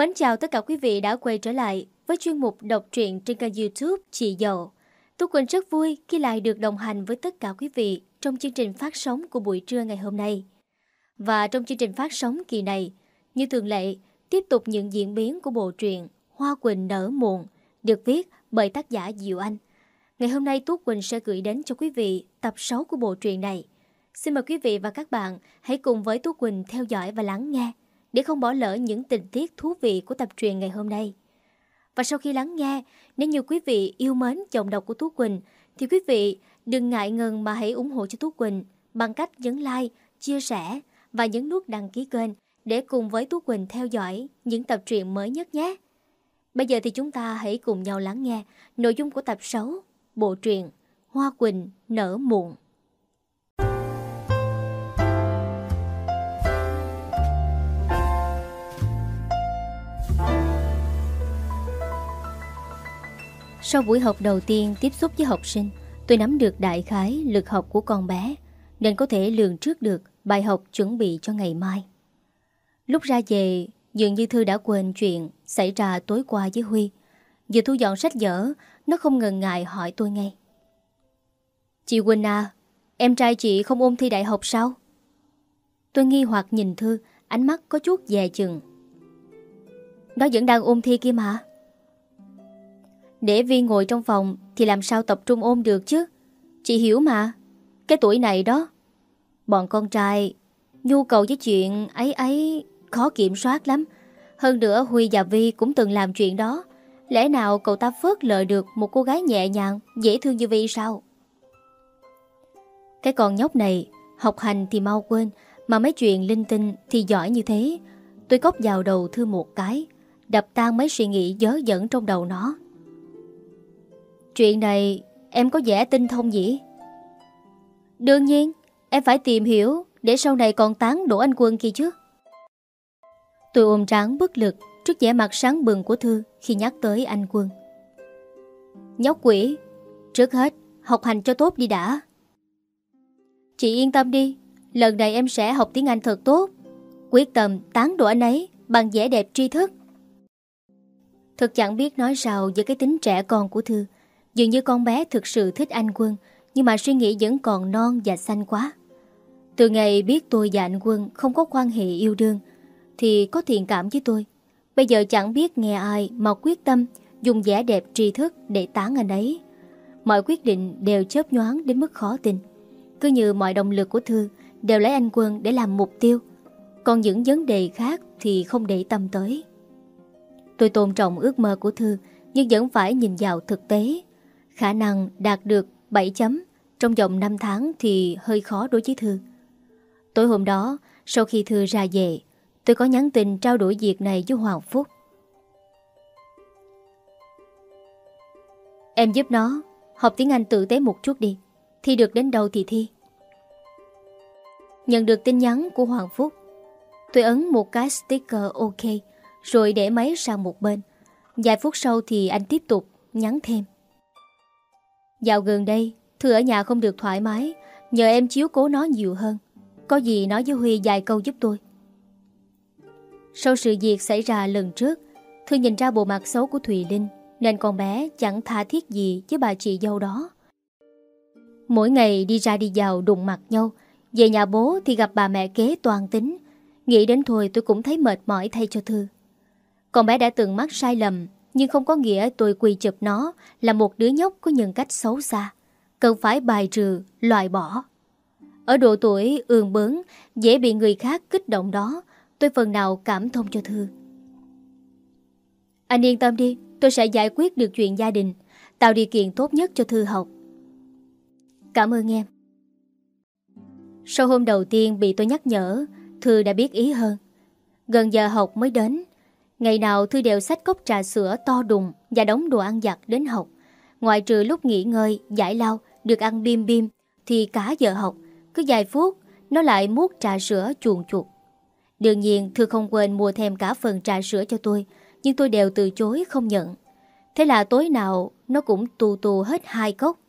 Mến chào tất cả quý vị đã quay trở lại với chuyên mục đọc truyện trên kênh youtube Chị Dậu. Tú Quỳnh rất vui khi lại được đồng hành với tất cả quý vị trong chương trình phát sóng của buổi trưa ngày hôm nay. Và trong chương trình phát sóng kỳ này, như thường lệ, tiếp tục những diễn biến của bộ truyện Hoa Quỳnh nở muộn được viết bởi tác giả Diệu Anh. Ngày hôm nay Tú Quỳnh sẽ gửi đến cho quý vị tập 6 của bộ truyện này. Xin mời quý vị và các bạn hãy cùng với Tú Quỳnh theo dõi và lắng nghe để không bỏ lỡ những tình tiết thú vị của tập truyện ngày hôm nay. Và sau khi lắng nghe, nếu như quý vị yêu mến giọng đọc của Tú Quỳnh, thì quý vị đừng ngại ngần mà hãy ủng hộ cho Tú Quỳnh bằng cách nhấn like, chia sẻ và nhấn nút đăng ký kênh để cùng với Tú Quỳnh theo dõi những tập truyện mới nhất nhé. Bây giờ thì chúng ta hãy cùng nhau lắng nghe nội dung của tập 6, bộ truyện Hoa Quỳnh nở muộn. Sau buổi học đầu tiên tiếp xúc với học sinh, tôi nắm được đại khái lực học của con bé, nên có thể lường trước được bài học chuẩn bị cho ngày mai. Lúc ra về, dường như Thư đã quên chuyện xảy ra tối qua với Huy. Vừa thu dọn sách vở, nó không ngần ngại hỏi tôi ngay. Chị Quỳnh à, em trai chị không ôn thi đại học sao? Tôi nghi hoặc nhìn Thư, ánh mắt có chút dè chừng. Nó vẫn đang ôn thi kia mà. Để Vi ngồi trong phòng thì làm sao tập trung ôm được chứ? Chị hiểu mà. Cái tuổi này đó. Bọn con trai nhu cầu với chuyện ấy ấy khó kiểm soát lắm. Hơn nữa Huy và Vi cũng từng làm chuyện đó. Lẽ nào cậu ta phớt lờ được một cô gái nhẹ nhàng, dễ thương như Vi sao? Cái con nhóc này, học hành thì mau quên, mà mấy chuyện linh tinh thì giỏi như thế. Tôi cốc vào đầu Thư một cái, đập tan mấy suy nghĩ dớ dẫn trong đầu nó. Chuyện này em có vẻ tinh thông gì? Đương nhiên, em phải tìm hiểu để sau này còn tán đổ anh quân kia chứ. Tôi ôm tráng bất lực trước vẻ mặt sáng bừng của Thư khi nhắc tới anh quân. Nhóc quỷ, trước hết học hành cho tốt đi đã. Chị yên tâm đi, lần này em sẽ học tiếng Anh thật tốt. Quyết tâm tán đổ anh ấy bằng vẻ đẹp tri thức. thực chẳng biết nói sao với cái tính trẻ con của Thư. Dường như con bé thực sự thích anh Quân, Nhưng mà suy nghĩ vẫn còn non và xanh quá. Từ ngày biết tôi và anh Quân Không có quan hệ yêu đương, Thì có thiện cảm với tôi. Bây giờ chẳng biết nghe ai mà quyết tâm Dùng vẻ đẹp tri thức để tán anh ấy. Mọi quyết định đều chớp nhoáng đến mức khó tin. Cứ như mọi động lực của Thư Đều lấy anh Quân để làm mục tiêu. Còn những vấn đề khác Thì không để tâm tới. Tôi tôn trọng ước mơ của Thư, Nhưng vẫn phải nhìn vào thực tế. Khả năng đạt được 7 chấm trong vòng 5 tháng thì hơi khó đối với Thư. Tối hôm đó, sau khi Thư ra về, tôi có nhắn tin trao đổi việc này với Hoàng Phúc. Em giúp nó học tiếng Anh tử tế một chút đi. Thi được đến đâu thì thi. Nhận được tin nhắn của Hoàng Phúc, tôi ấn một cái sticker OK rồi để máy sang một bên. Vài phút sau thì anh tiếp tục nhắn thêm. Dạo gần đây, Thư ở nhà không được thoải mái, nhờ em chiếu cố nó nhiều hơn. Có gì nói với Huy vài câu giúp tôi. Sau sự việc xảy ra lần trước, Thư nhìn ra bộ mặt xấu của Thùy Linh, nên con bé chẳng tha thiết gì với bà chị dâu đó. Mỗi ngày đi ra đi vào đụng mặt nhau, về nhà bố thì gặp bà mẹ kế toàn tính. Nghĩ đến thôi tôi cũng thấy mệt mỏi thay cho Thư. Con bé đã từng mắc sai lầm nhưng không có nghĩa tôi quy chụp nó là một đứa nhóc có nhân cách xấu xa. Cần phải bài trừ, loại bỏ. Ở độ tuổi ương bướng, dễ bị người khác kích động đó, tôi phần nào cảm thông cho Thư. Anh yên tâm đi, tôi sẽ giải quyết được chuyện gia đình, tạo điều kiện tốt nhất cho Thư học. Cảm ơn em. Sau hôm đầu tiên bị tôi nhắc nhở, Thư đã biết ý hơn. Gần giờ học mới đến, Ngày nào Thư đều xách cốc trà sữa to đùng và đóng đồ ăn giặt đến học. Ngoài trừ lúc nghỉ ngơi, giải lao, được ăn bim bim, thì cả giờ học, cứ vài phút, nó lại mút trà sữa chuồn chuột. Đương nhiên Thư không quên mua thêm cả phần trà sữa cho tôi, nhưng tôi đều từ chối không nhận. Thế là tối nào nó cũng tù tù hết hai cốc.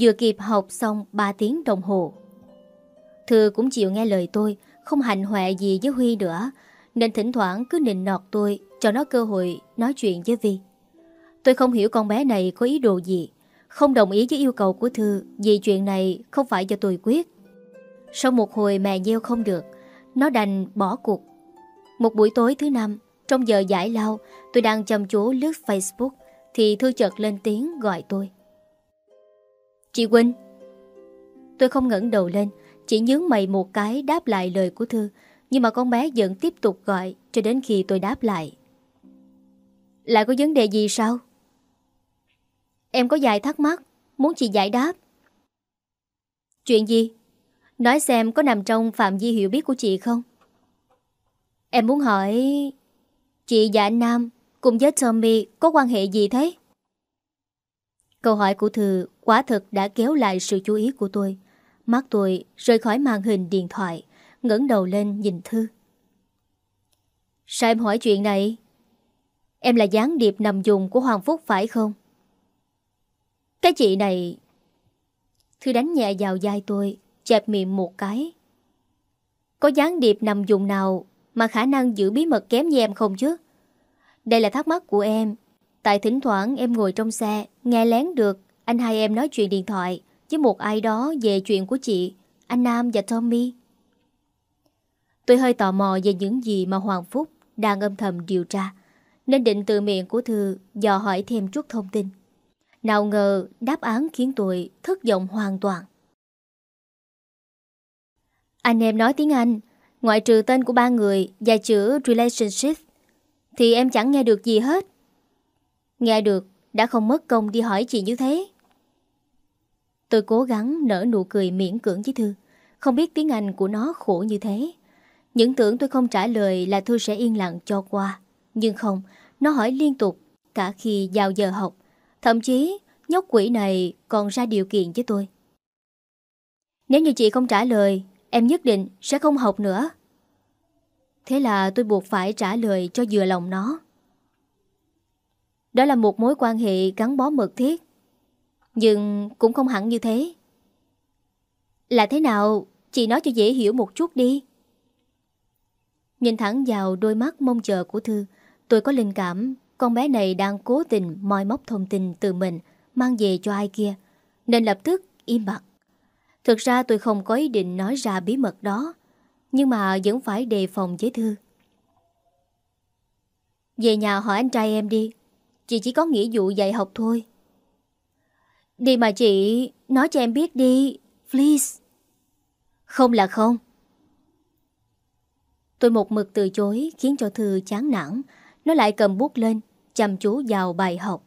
Vừa kịp học xong 3 tiếng đồng hồ. Thư cũng chịu nghe lời tôi, không hành hoẹ gì với Huy nữa, nên thỉnh thoảng cứ nịnh nọt tôi cho nó cơ hội nói chuyện với Vi. Tôi không hiểu con bé này có ý đồ gì, không đồng ý với yêu cầu của Thư vì chuyện này không phải do tôi quyết. Sau một hồi mè gieo không được, nó đành bỏ cuộc. Một buổi tối thứ năm, trong giờ giải lao, tôi đang chăm chú lướt Facebook thì Thư chợt lên tiếng gọi tôi. Chị Quynh Tôi không ngẩng đầu lên Chỉ nhướng mày một cái đáp lại lời của Thư nhưng mà con bé vẫn tiếp tục gọi Cho đến khi tôi đáp lại. Lại có vấn đề gì sao? Em có vài thắc mắc Muốn chị giải đáp. Chuyện gì? Nói xem có nằm trong phạm vi hiểu biết của chị không? Em muốn hỏi Chị và anh Nam Cùng với Tommy có quan hệ gì thế? Câu hỏi của Thư quả thật đã kéo lại sự chú ý của tôi. Mắt tôi rời khỏi màn hình điện thoại, ngẩng đầu lên nhìn Thư. Sao em hỏi chuyện này? Em là gián điệp nằm dùng của Hoàng Phúc phải không? Cái chị này... Thư đánh nhẹ vào vai tôi, chẹp miệng một cái. Có gián điệp nằm dùng nào mà khả năng giữ bí mật kém như em không chứ? Đây là thắc mắc của em Tại thỉnh thoảng em ngồi trong xe Nghe lén được anh hai em nói chuyện điện thoại Với một ai đó về chuyện của chị Anh Nam và Tommy Tôi hơi tò mò về những gì mà Hoàng Phúc đang âm thầm điều tra, Nên định từ miệng của Thư dò hỏi thêm chút thông tin. Nào ngờ đáp án khiến tôi thất vọng hoàn toàn. Anh em nói tiếng Anh, Ngoại trừ tên của ba người và chữ relationship, Thì em chẳng nghe được gì hết. Nghe được, Đã không mất công đi hỏi chị như thế. Tôi cố gắng nở nụ cười miễn cưỡng với Thư, Không biết tiếng Anh của nó khổ như thế. Những tưởng tôi không trả lời là Thư sẽ yên lặng cho qua. Nhưng không, Nó hỏi liên tục, Cả khi vào giờ học. Thậm chí, nhóc quỷ này còn ra điều kiện với tôi. Nếu như chị không trả lời, Em nhất định sẽ không học nữa. Thế là tôi buộc phải trả lời cho vừa lòng nó. Đó là một mối quan hệ gắn bó mật thiết, Nhưng cũng không hẳn như thế. Là thế nào? Chị nói cho dễ hiểu một chút đi. Nhìn thẳng vào đôi mắt mong chờ của Thư, Tôi có linh cảm, Con bé này đang cố tình moi móc thông tin từ mình, Mang về cho ai kia, Nên lập tức im bặt. Thực ra tôi không có ý định nói ra bí mật đó, Nhưng mà vẫn phải đề phòng với Thư. Về nhà hỏi anh trai em đi, Chị chỉ có nghĩa vụ dạy học thôi. Đi mà chị, Nói cho em biết đi, Please. Không là không. Tôi một mực từ chối Khiến cho Thư chán nản Nó lại cầm bút lên Chăm chú vào bài học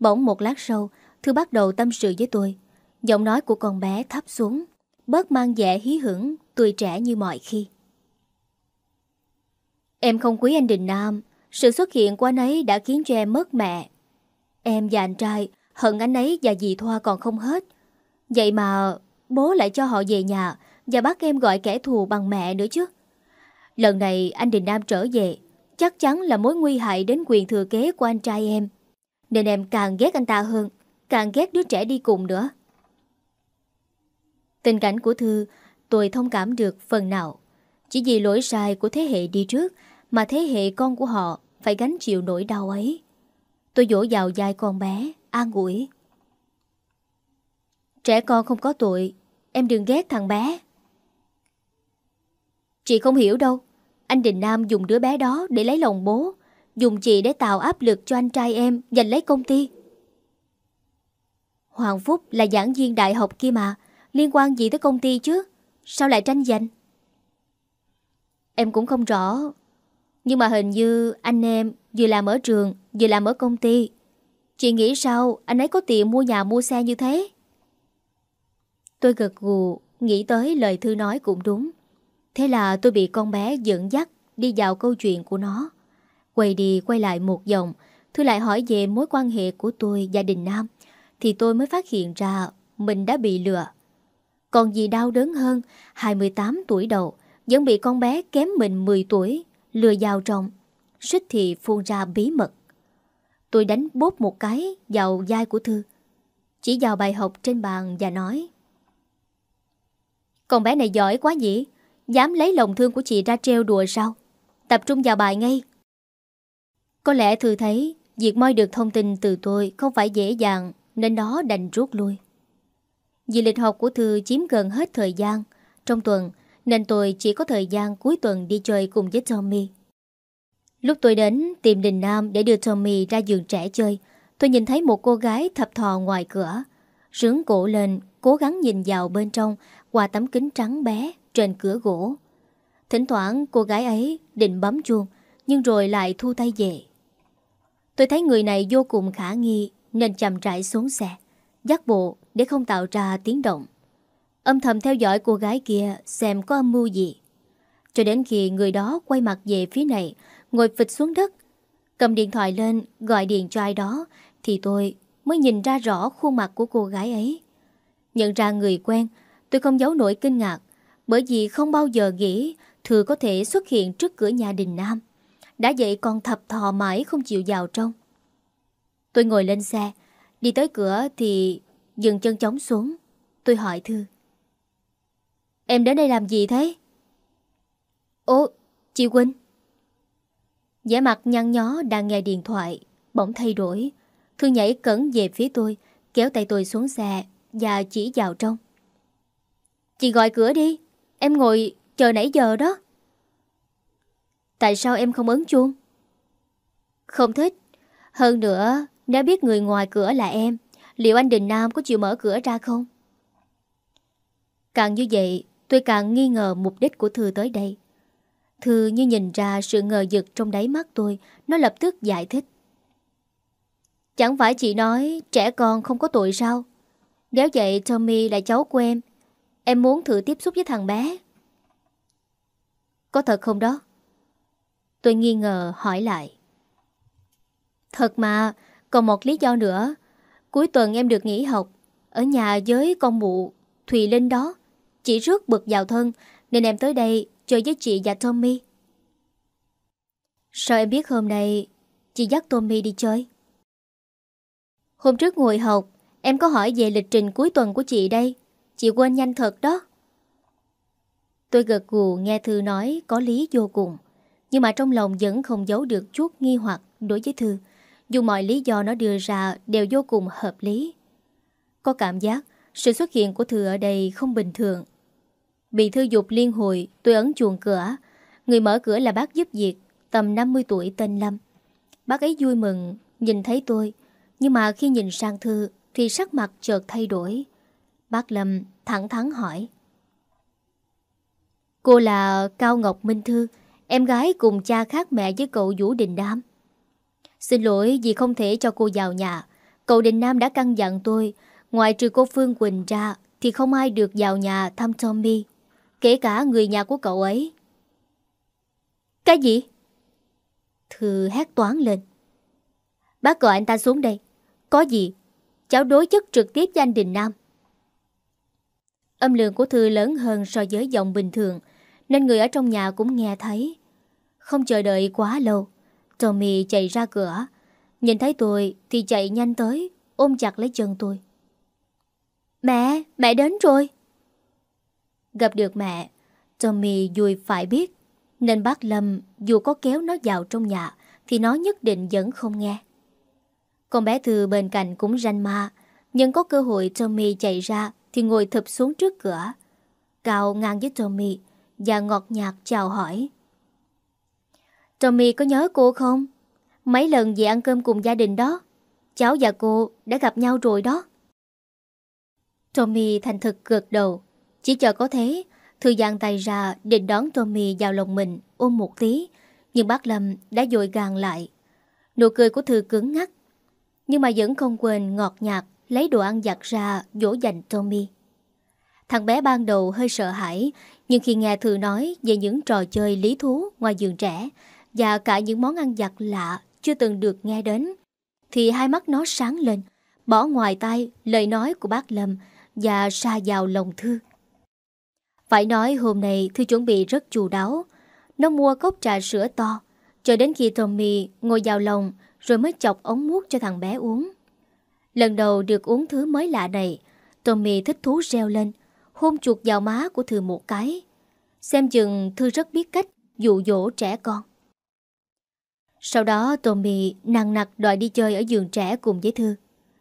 Bỗng một lát sau Thư bắt đầu tâm sự với tôi Giọng nói của con bé thấp xuống Bớt mang vẻ hí hưởng, Tươi trẻ như mọi khi Em không quý anh Đình Nam sự xuất hiện của anh ấy đã khiến cho em mất mẹ. Em và anh trai hận anh ấy và dì Thoa còn không hết. Vậy mà bố lại cho họ về nhà và bắt em gọi kẻ thù bằng mẹ nữa chứ. Lần này anh Đình Nam trở về, chắc chắn là mối nguy hại đến quyền thừa kế của anh trai em. Nên em càng ghét anh ta hơn, càng ghét đứa trẻ đi cùng nữa. Tình cảnh của Thư tôi thông cảm được phần nào. Chỉ vì lỗi sai của thế hệ đi trước mà thế hệ con của họ phải gánh chịu nỗi đau ấy. Tôi dỗ vào vai con bé, an ủi. Trẻ con không có tội, em đừng ghét thằng bé. Chị không hiểu đâu, anh Đình Nam dùng đứa bé đó để lấy lòng bố, dùng chị để tạo áp lực cho anh trai em giành lấy công ty. Hoàng Phúc là giảng viên đại học kia mà, liên quan gì tới công ty chứ? Sao lại tranh giành? Em cũng không rõ nhưng mà hình như anh em vừa làm ở trường, vừa làm ở công ty. Chị nghĩ sao anh ấy có tiền mua nhà mua xe như thế? Tôi gật gù, nghĩ tới lời Thư nói cũng đúng. Thế là tôi bị con bé dẫn dắt đi vào câu chuyện của nó. Quay đi quay lại một vòng, Thư lại hỏi về mối quan hệ của tôi gia đình Nam. Thì tôi mới phát hiện ra mình đã bị lừa. Còn gì đau đớn hơn, 28 tuổi đầu, vẫn bị con bé kém mình 10 tuổi lừa vào trong, suýt thì phun ra bí mật. Tôi đánh bóp một cái vào vai của Thư, chỉ vào bài học trên bàn và nói Con bé này giỏi quá nhỉ, dám lấy lòng thương của chị ra treo đùa sao? Tập trung vào bài ngay. Có lẽ Thư thấy Việc moi được thông tin từ tôi Không phải dễ dàng Nên nó đành rút lui Vì lịch học của Thư chiếm gần hết thời gian Trong tuần Nên tôi chỉ có thời gian cuối tuần đi chơi cùng với Tommy Lúc tôi đến tìm Đình Nam để đưa Tommy ra giường trẻ chơi, tôi nhìn thấy một cô gái thập thò ngoài cửa. Rướng cổ lên, cố gắng nhìn vào bên trong qua tấm kính trắng bé trên cửa gỗ. Thỉnh thoảng cô gái ấy định bấm chuông, nhưng rồi lại thu tay về. Tôi thấy người này vô cùng khả nghi nên chậm rãi xuống xe, dắt bộ để không tạo ra tiếng động. Âm thầm theo dõi cô gái kia xem có âm mưu gì. Cho đến khi người đó quay mặt về phía này, ngồi phịch xuống đất. Cầm điện thoại lên, gọi điện cho ai đó, thì tôi mới nhìn ra rõ khuôn mặt của cô gái ấy. Nhận ra người quen, tôi không giấu nổi kinh ngạc, bởi vì không bao giờ nghĩ Thừa có thể xuất hiện trước cửa nhà đình Nam. Đã vậy còn thập thò mãi không chịu vào trong. Tôi ngồi lên xe, đi tới cửa thì dừng chân chóng xuống. Tôi hỏi Thư. Em đến đây làm gì thế? Ồ, chị Quỳnh vẻ mặt nhăn nhó đang nghe điện thoại Bỗng thay đổi Thư nhảy cẩn về phía tôi Kéo tay tôi xuống xe Và chỉ vào trong Chị gọi cửa đi Em ngồi chờ nãy giờ đó. Tại sao em không ấn chuông? Không thích. Hơn nữa, Nếu biết người ngoài cửa là em, Liệu anh Đình Nam có chịu mở cửa ra không? Càng như vậy, Tôi càng nghi ngờ mục đích của Thư tới đây. Thư như nhìn ra sự ngờ vực trong đáy mắt tôi, Nó lập tức giải thích. Chẳng phải chị nói trẻ con không có tội sao? Nếu vậy Tommy là cháu của em Em muốn thử tiếp xúc với thằng bé Có thật không đó? Tôi nghi ngờ hỏi lại Thật mà Còn một lý do nữa Cuối tuần em được nghỉ học Ở nhà với con mụ Thùy Linh đó Chị rước bực vào thân Nên em tới đây chơi với chị và Tommy. Sao em biết hôm nay chị dắt Tommy đi chơi? Hôm trước ngồi học, em có hỏi về lịch trình cuối tuần của chị đây. Chị quên nhanh thật đó. Tôi gật gù nghe Thư nói có lý vô cùng. Nhưng mà trong lòng vẫn không giấu được chút nghi hoặc đối với Thư. Dù mọi lý do nó đưa ra đều vô cùng hợp lý. Có cảm giác sự xuất hiện của Thư ở đây không bình thường. Bị thư dục liên hồi, Tôi ấn chuồng cửa Người mở cửa là bác giúp việc, Tầm 50 tuổi tên Lâm Bác ấy vui mừng, nhìn thấy tôi Nhưng mà khi nhìn sang Thư Thì sắc mặt chợt thay đổi Bác Lâm thẳng thắn hỏi. Cô là Cao Ngọc Minh Thư, Em gái cùng cha khác mẹ với cậu Vũ Đình Nam Xin lỗi vì không thể cho cô vào nhà. Cậu Đình Nam đã căn dặn tôi, Ngoài trừ cô Phương Quỳnh ra Thì không ai được vào nhà thăm Tommy, Kể cả người nhà của cậu ấy. Cái gì? Thư hét toán lên. Bác gọi anh ta xuống đây. Có gì? Cháu đối chất trực tiếp với anh Đình Nam. Âm lượng của Thư lớn hơn so với giọng bình thường Nên người ở trong nhà cũng nghe thấy. Không chờ đợi quá lâu Tommy chạy ra cửa. Nhìn thấy tôi thì chạy nhanh tới Ôm chặt lấy chân tôi. Mẹ, mẹ đến rồi. Gặp được mẹ, Tommy vui phải biết, nên bác Lâm dù có kéo nó vào trong nhà thì nó nhất định vẫn không nghe. Con bé Thư bên cạnh cũng ranh ma, nhưng có cơ hội Tommy chạy ra thì ngồi thập xuống trước cửa. Cao ngang với Tommy và ngọt nhạt chào hỏi. Tommy có nhớ cô không? Mấy lần về ăn cơm cùng gia đình đó, cháu và cô đã gặp nhau rồi đó. Tommy thành thực gật đầu, chỉ chờ có thế, Thư giang tay ra định đón Tommy vào lòng mình ôm một tí, nhưng bác Lâm đã dội gàng lại. Nụ cười của Thư cứng ngắt, nhưng mà vẫn không quên ngọt nhạt lấy đồ ăn giặt ra dỗ dành Tommy. Thằng bé ban đầu hơi sợ hãi, nhưng khi nghe Thư nói về những trò chơi lý thú ngoài giường trẻ và cả những món ăn giặt lạ chưa từng được nghe đến, thì hai mắt nó sáng lên, bỏ ngoài tay lời nói của bác Lâm và xa vào lòng Thư. Phải nói hôm nay Thư chuẩn bị rất chu đáo. Nó mua cốc trà sữa to, cho đến khi Tommy ngồi vào lòng rồi mới chọc ống mút cho thằng bé uống. Lần đầu được uống thứ mới lạ này, Tommy thích thú reo lên, hôn chuột vào má của Thư một cái. Xem chừng Thư rất biết cách dụ dỗ trẻ con. Sau đó Tommy nặng nặc đòi đi chơi ở giường trẻ cùng với Thư.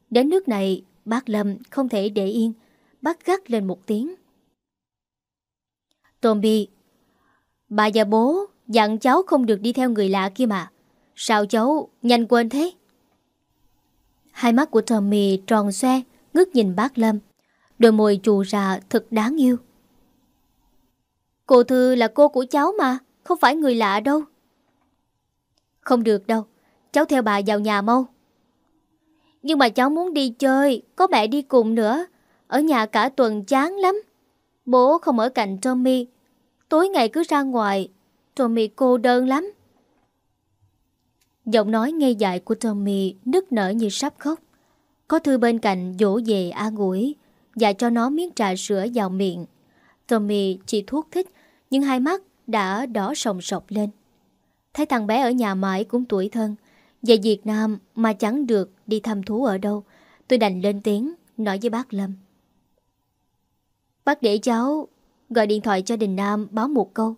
Đến nước này, bác Lâm không thể để yên, bác gắt lên một tiếng. Tommy, bà và bố dặn cháu không được đi theo người lạ kia mà. Sao cháu nhanh quên thế? Hai mắt của Tommy tròn xoe, ngước nhìn bác Lâm. Đôi môi trù ra thật đáng yêu. Cô Thư là cô của cháu mà, không phải người lạ đâu. Không được đâu, cháu theo bà vào nhà mau. Nhưng mà cháu muốn đi chơi, có mẹ đi cùng nữa. Ở nhà cả tuần chán lắm. Bố không ở cạnh Tommy. Tối ngày cứ ra ngoài, Tommy cô đơn lắm. Giọng nói ngây dại của Tommy nức nở như sắp khóc. Có Thư bên cạnh dỗ về an ủi và cho nó miếng trà sữa vào miệng. Tommy chỉ thuốc thích, nhưng hai mắt đã đỏ sòng sọc lên. Thấy thằng bé ở nhà mãi cũng tuổi thân. Về Việt Nam mà chẳng được đi thăm thú ở đâu. Tôi đành lên tiếng, nói với bác Lâm. Bác để cháu gọi điện thoại cho Đình Nam báo một câu.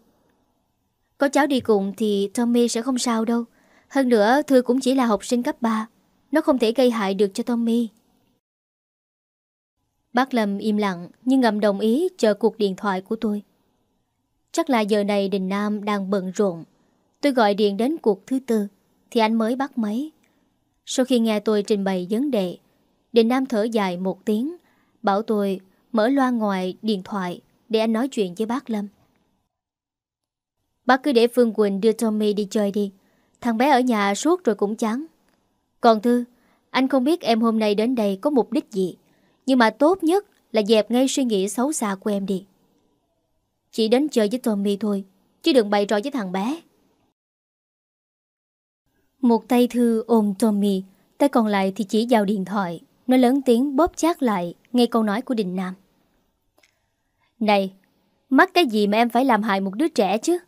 Có cháu đi cùng thì Tommy sẽ không sao đâu. Hơn nữa, Thư cũng chỉ là học sinh cấp 3 Nó không thể gây hại được cho Tommy. Bác Lâm im lặng, Nhưng ngầm đồng ý chờ cuộc điện thoại của tôi. Chắc là giờ này Đình Nam đang bận rộn. Tôi gọi điện đến cuộc thứ tư, Thì anh mới bắt máy. Sau khi nghe tôi trình bày vấn đề, Đình Nam thở dài một tiếng, Bảo tôi mở loa ngoài điện thoại Để anh nói chuyện với bác Lâm. Bác cứ để Phương Quỳnh đưa Tommy đi chơi đi. Thằng bé ở nhà suốt rồi cũng chán. Còn Thư, Anh không biết em hôm nay đến đây có mục đích gì, Nhưng mà tốt nhất Là dẹp ngay suy nghĩ xấu xa của em đi. Chỉ đến chơi với Tommy thôi, Chứ đừng bày trò với thằng bé. Một tay Thư ôm Tommy, Tay còn lại thì chỉ vào điện thoại. Nó lớn tiếng bóp chát lại Nghe câu nói của Đình Nam. Này, Mắc cái gì mà em phải làm hại một đứa trẻ chứ?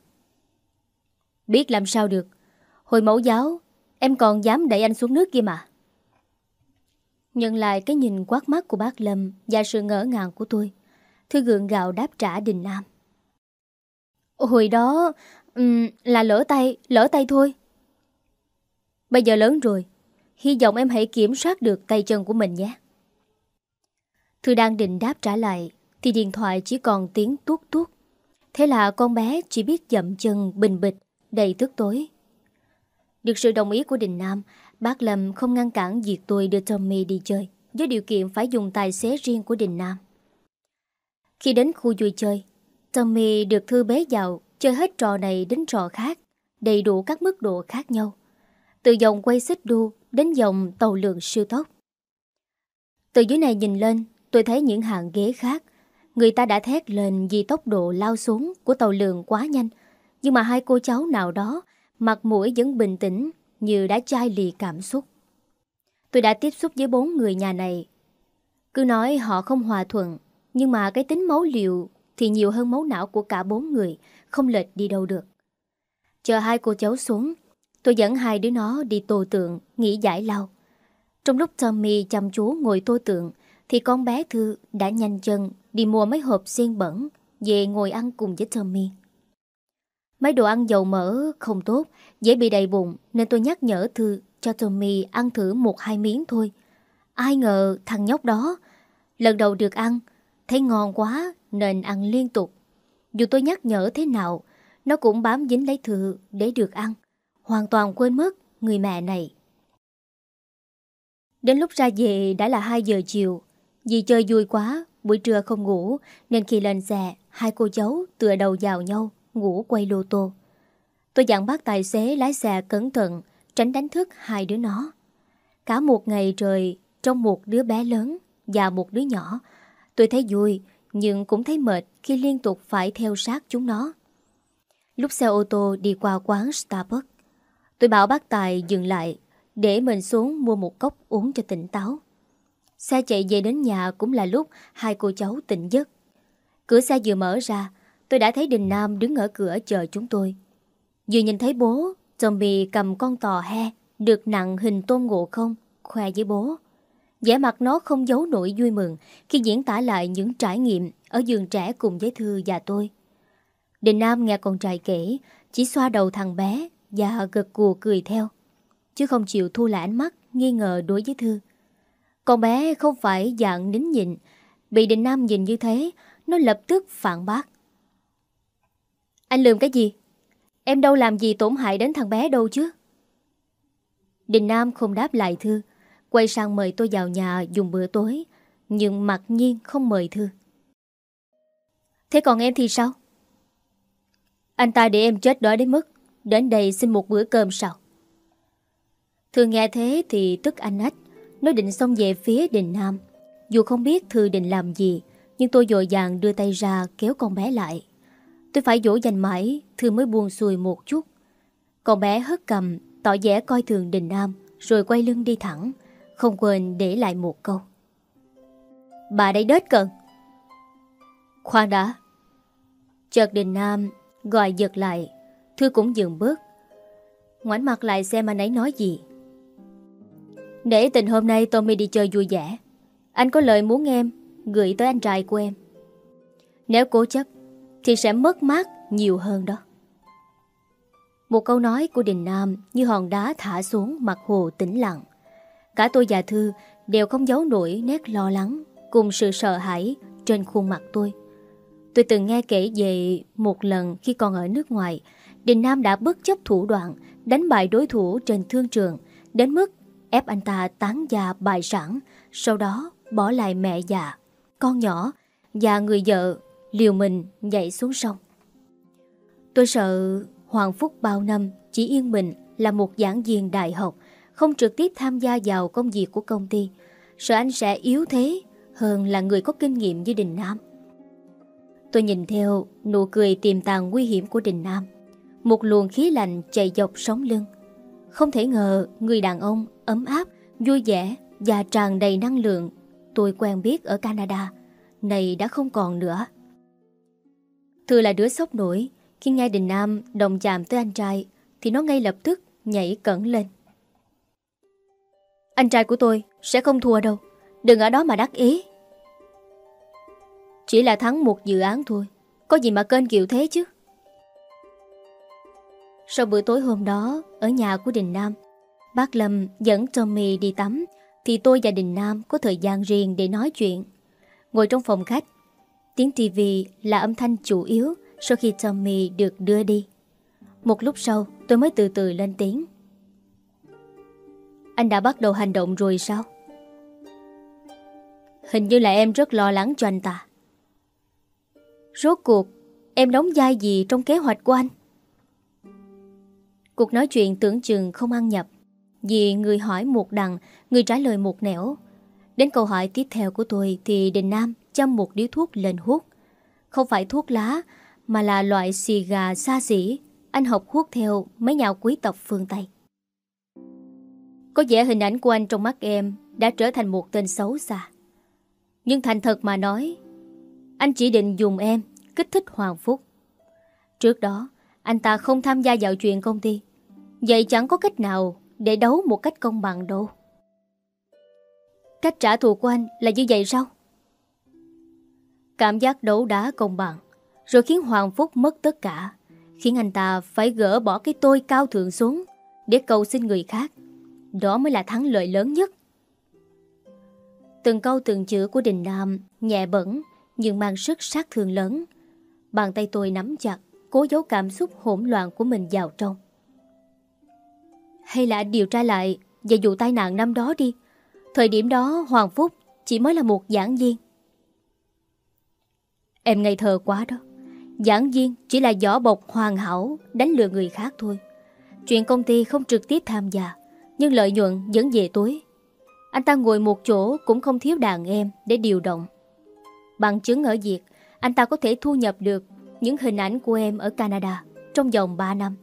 Biết làm sao được Hồi mẫu giáo Em còn dám đẩy anh xuống nước kia mà. Nhận lại cái nhìn quát mắt của bác Lâm Và sự ngỡ ngàng của tôi Thư gượng gạo đáp trả Đình Nam. Hồi đó um, Là lỡ tay Lỡ tay thôi. Bây giờ lớn rồi Hy vọng em hãy kiểm soát được tay chân của mình nhé. Thư đang định đáp trả lại Thì điện thoại chỉ còn tiếng tuốt tuốt. Thế là con bé chỉ biết dậm chân bình bịch Đầy tức tối được sự đồng ý của Đình Nam, bác Lâm không ngăn cản việc tôi đưa Tommy đi chơi, với điều kiện phải dùng tài xế riêng của Đình Nam. Khi đến khu vui chơi, Tommy được thư bế vào, chơi hết trò này đến trò khác, đầy đủ các mức độ khác nhau. Từ dòng quay xích đu đến dòng tàu lượng siêu tốc. Từ dưới này nhìn lên, tôi thấy những hàng ghế khác. Người ta đã thét lên vì tốc độ lao xuống của tàu lượng quá nhanh. Nhưng mà hai cô cháu nào đó Mặt mũi vẫn bình tĩnh Như đã chai lì cảm xúc. Tôi đã tiếp xúc với bốn người nhà này. Cứ nói họ không hòa thuận, Nhưng mà cái tính máu liều Thì nhiều hơn máu não của cả bốn người, Không lệch đi đâu được. Chờ hai cô cháu xuống, Tôi dẫn hai đứa nó đi tô tượng, Nghỉ giải lao. Trong lúc Tommy chăm chú ngồi tô tượng, Thì con bé Thư đã nhanh chân Đi mua mấy hộp xiên bẩn Về ngồi ăn cùng với Tommy. Mấy đồ ăn dầu mỡ không tốt, dễ bị đầy bụng nên tôi nhắc nhở Thư cho Tommy ăn thử một hai miếng thôi. Ai ngờ thằng nhóc đó lần đầu được ăn, thấy ngon quá nên ăn liên tục. Dù tôi nhắc nhở thế nào, nó cũng bám dính lấy Thư để được ăn. Hoàn toàn quên mất người mẹ này. Đến lúc ra về đã là 2 giờ chiều. Vì chơi vui quá, buổi trưa không ngủ nên khi lên xe, hai cô cháu tựa đầu vào nhau ngủ quay lô tô. Tôi dặn bác tài xế lái xe cẩn thận, tránh đánh thức hai đứa nó. Cả một ngày trời, trong một đứa bé lớn và một đứa nhỏ, tôi thấy vui nhưng cũng thấy mệt khi liên tục phải theo sát chúng nó. Lúc xe ô tô đi qua quán Starbucks, tôi bảo bác Tài dừng lại để mình xuống mua một cốc uống cho tỉnh táo. Xe chạy về đến nhà cũng là lúc hai cô cháu tỉnh giấc. Cửa xe vừa mở ra, Tôi đã thấy Đình Nam đứng ở cửa chờ chúng tôi. Vừa nhìn thấy bố, zombie cầm con tò he, được nặng hình tôn ngộ không, khoe với bố. vẻ mặt nó không giấu nổi vui mừng khi diễn tả lại những trải nghiệm ở giường trẻ cùng với Thư và tôi. Đình Nam nghe con trai kể, chỉ xoa đầu thằng bé và gật cù cười theo. Chứ không chịu thu lại ánh mắt nghi ngờ đối với Thư. Con bé không phải dạng nín nhịn. Bị Đình Nam nhìn như thế, nó lập tức phản bác. Anh lườm cái gì? Em đâu làm gì tổn hại đến thằng bé đâu chứ. Đình Nam không đáp lại Thư. Quay sang mời tôi vào nhà dùng bữa tối, Nhưng mặc nhiên không mời Thư Thế còn em thì sao? Anh ta để em chết đói đến mức, Đến đây xin một bữa cơm sao? Thư nghe thế thì tức anh ách Nó định xông về phía đình Nam Dù không biết Thư định làm gì, Nhưng tôi dội dàng đưa tay ra kéo con bé lại Tôi phải dỗ dành mãi, Thư mới buồn xuôi một chút. Con bé hất cầm, Tỏ vẻ coi thường đình Nam, Rồi quay lưng đi thẳng, không quên để lại một câu. Bà đây đết cần. Khoan đã. Chợt đình Nam gọi giật lại, Thư cũng dừng bước. Ngoảnh mặt lại xem anh ấy nói gì. Để tình hôm nay Tommy đi chơi vui vẻ. Anh có lời muốn em, Gửi tới anh trai của em. Nếu cố chấp thì sẽ mất mát nhiều hơn đó Một câu nói của Đình Nam Như hòn đá thả xuống mặt hồ tĩnh lặng Cả tôi và Thư đều không giấu nổi nét lo lắng cùng sự sợ hãi trên khuôn mặt tôi. Tôi từng nghe kể về một lần khi còn ở nước ngoài, Đình Nam đã bất chấp thủ đoạn đánh bại đối thủ trên thương trường đến mức ép anh ta tán gia bài sản, sau đó bỏ lại mẹ già, con nhỏ và người vợ liều mình nhảy xuống sông. Tôi sợ Hoàng Phúc bao năm chỉ yên mình là một giảng viên đại học không trực tiếp tham gia vào công việc của công ty, sợ anh sẽ yếu thế hơn là người có kinh nghiệm như Đình Nam. Tôi nhìn theo nụ cười tiềm tàng nguy hiểm của Đình Nam. Một luồng khí lạnh chạy dọc sống lưng. Không thể ngờ người đàn ông ấm áp, vui vẻ và tràn đầy năng lượng tôi quen biết ở Canada này đã không còn nữa. Thư là đứa sốc nổi, khi nghe Đình Nam đồng chạm tới anh trai, thì nó ngay lập tức nhảy cẩn lên. Anh trai của tôi sẽ không thua đâu, Đừng ở đó mà đắc ý. Chỉ là thắng một dự án thôi, Có gì mà kênh kiệu thế chứ? Sau bữa tối hôm đó, Ở nhà của Đình Nam, Bác Lâm dẫn Tommy đi tắm, Thì tôi và Đình Nam có thời gian riêng để nói chuyện. Ngồi trong phòng khách Tiếng tivi là âm thanh chủ yếu Sau khi Tommy được đưa đi Một lúc sau, tôi mới từ từ lên tiếng anh đã bắt đầu hành động rồi sao? Hình như là em rất lo lắng cho anh ta Rốt cuộc, Em đóng vai gì trong kế hoạch của anh? Cuộc nói chuyện tưởng chừng không ăn nhập, Vì người hỏi một đằng, Người trả lời một nẻo Đến câu hỏi tiếp theo của tôi Thì Đình Nam châm một điếu thuốc lên hút Không phải thuốc lá Mà là loại xì gà xa xỉ Anh học hút theo mấy nhà quý tộc phương Tây có vẻ hình ảnh của anh trong mắt em đã trở thành một tên xấu xa. Nhưng thành thật mà nói, anh chỉ định dùng em kích thích Hoàng Phúc. Trước đó, anh ta không tham gia vào chuyện công ty. Vậy chẳng có cách nào để đấu một cách công bằng đâu. Cách trả thù của anh là như vậy sao? Cảm giác đấu đá công bằng, rồi khiến Hoàng Phúc mất tất cả, khiến anh ta phải gỡ bỏ cái tôi cao thượng xuống để cầu xin người khác. Đó mới là thắng lợi lớn nhất. Từng câu từng chữ của Đình Nam Nhẹ bẩn, Nhưng mang sức sát thương lớn. Bàn tay tôi nắm chặt, Cố giấu cảm xúc hỗn loạn của mình vào trong. Hay là điều tra lại Về vụ tai nạn năm đó đi. Thời điểm đó, Hoàng Phúc Chỉ mới là một giảng viên. Em ngây thơ quá đó. Giảng viên chỉ là vỏ bọc hoàn hảo, Đánh lừa người khác thôi. Chuyện công ty không trực tiếp tham gia, nhưng lợi nhuận vẫn về túi. Anh ta ngồi một chỗ cũng không thiếu đàn em Để điều động. Bằng chứng ở việc Anh ta có thể thu nhập được Những hình ảnh của em ở Canada Trong vòng 3 năm.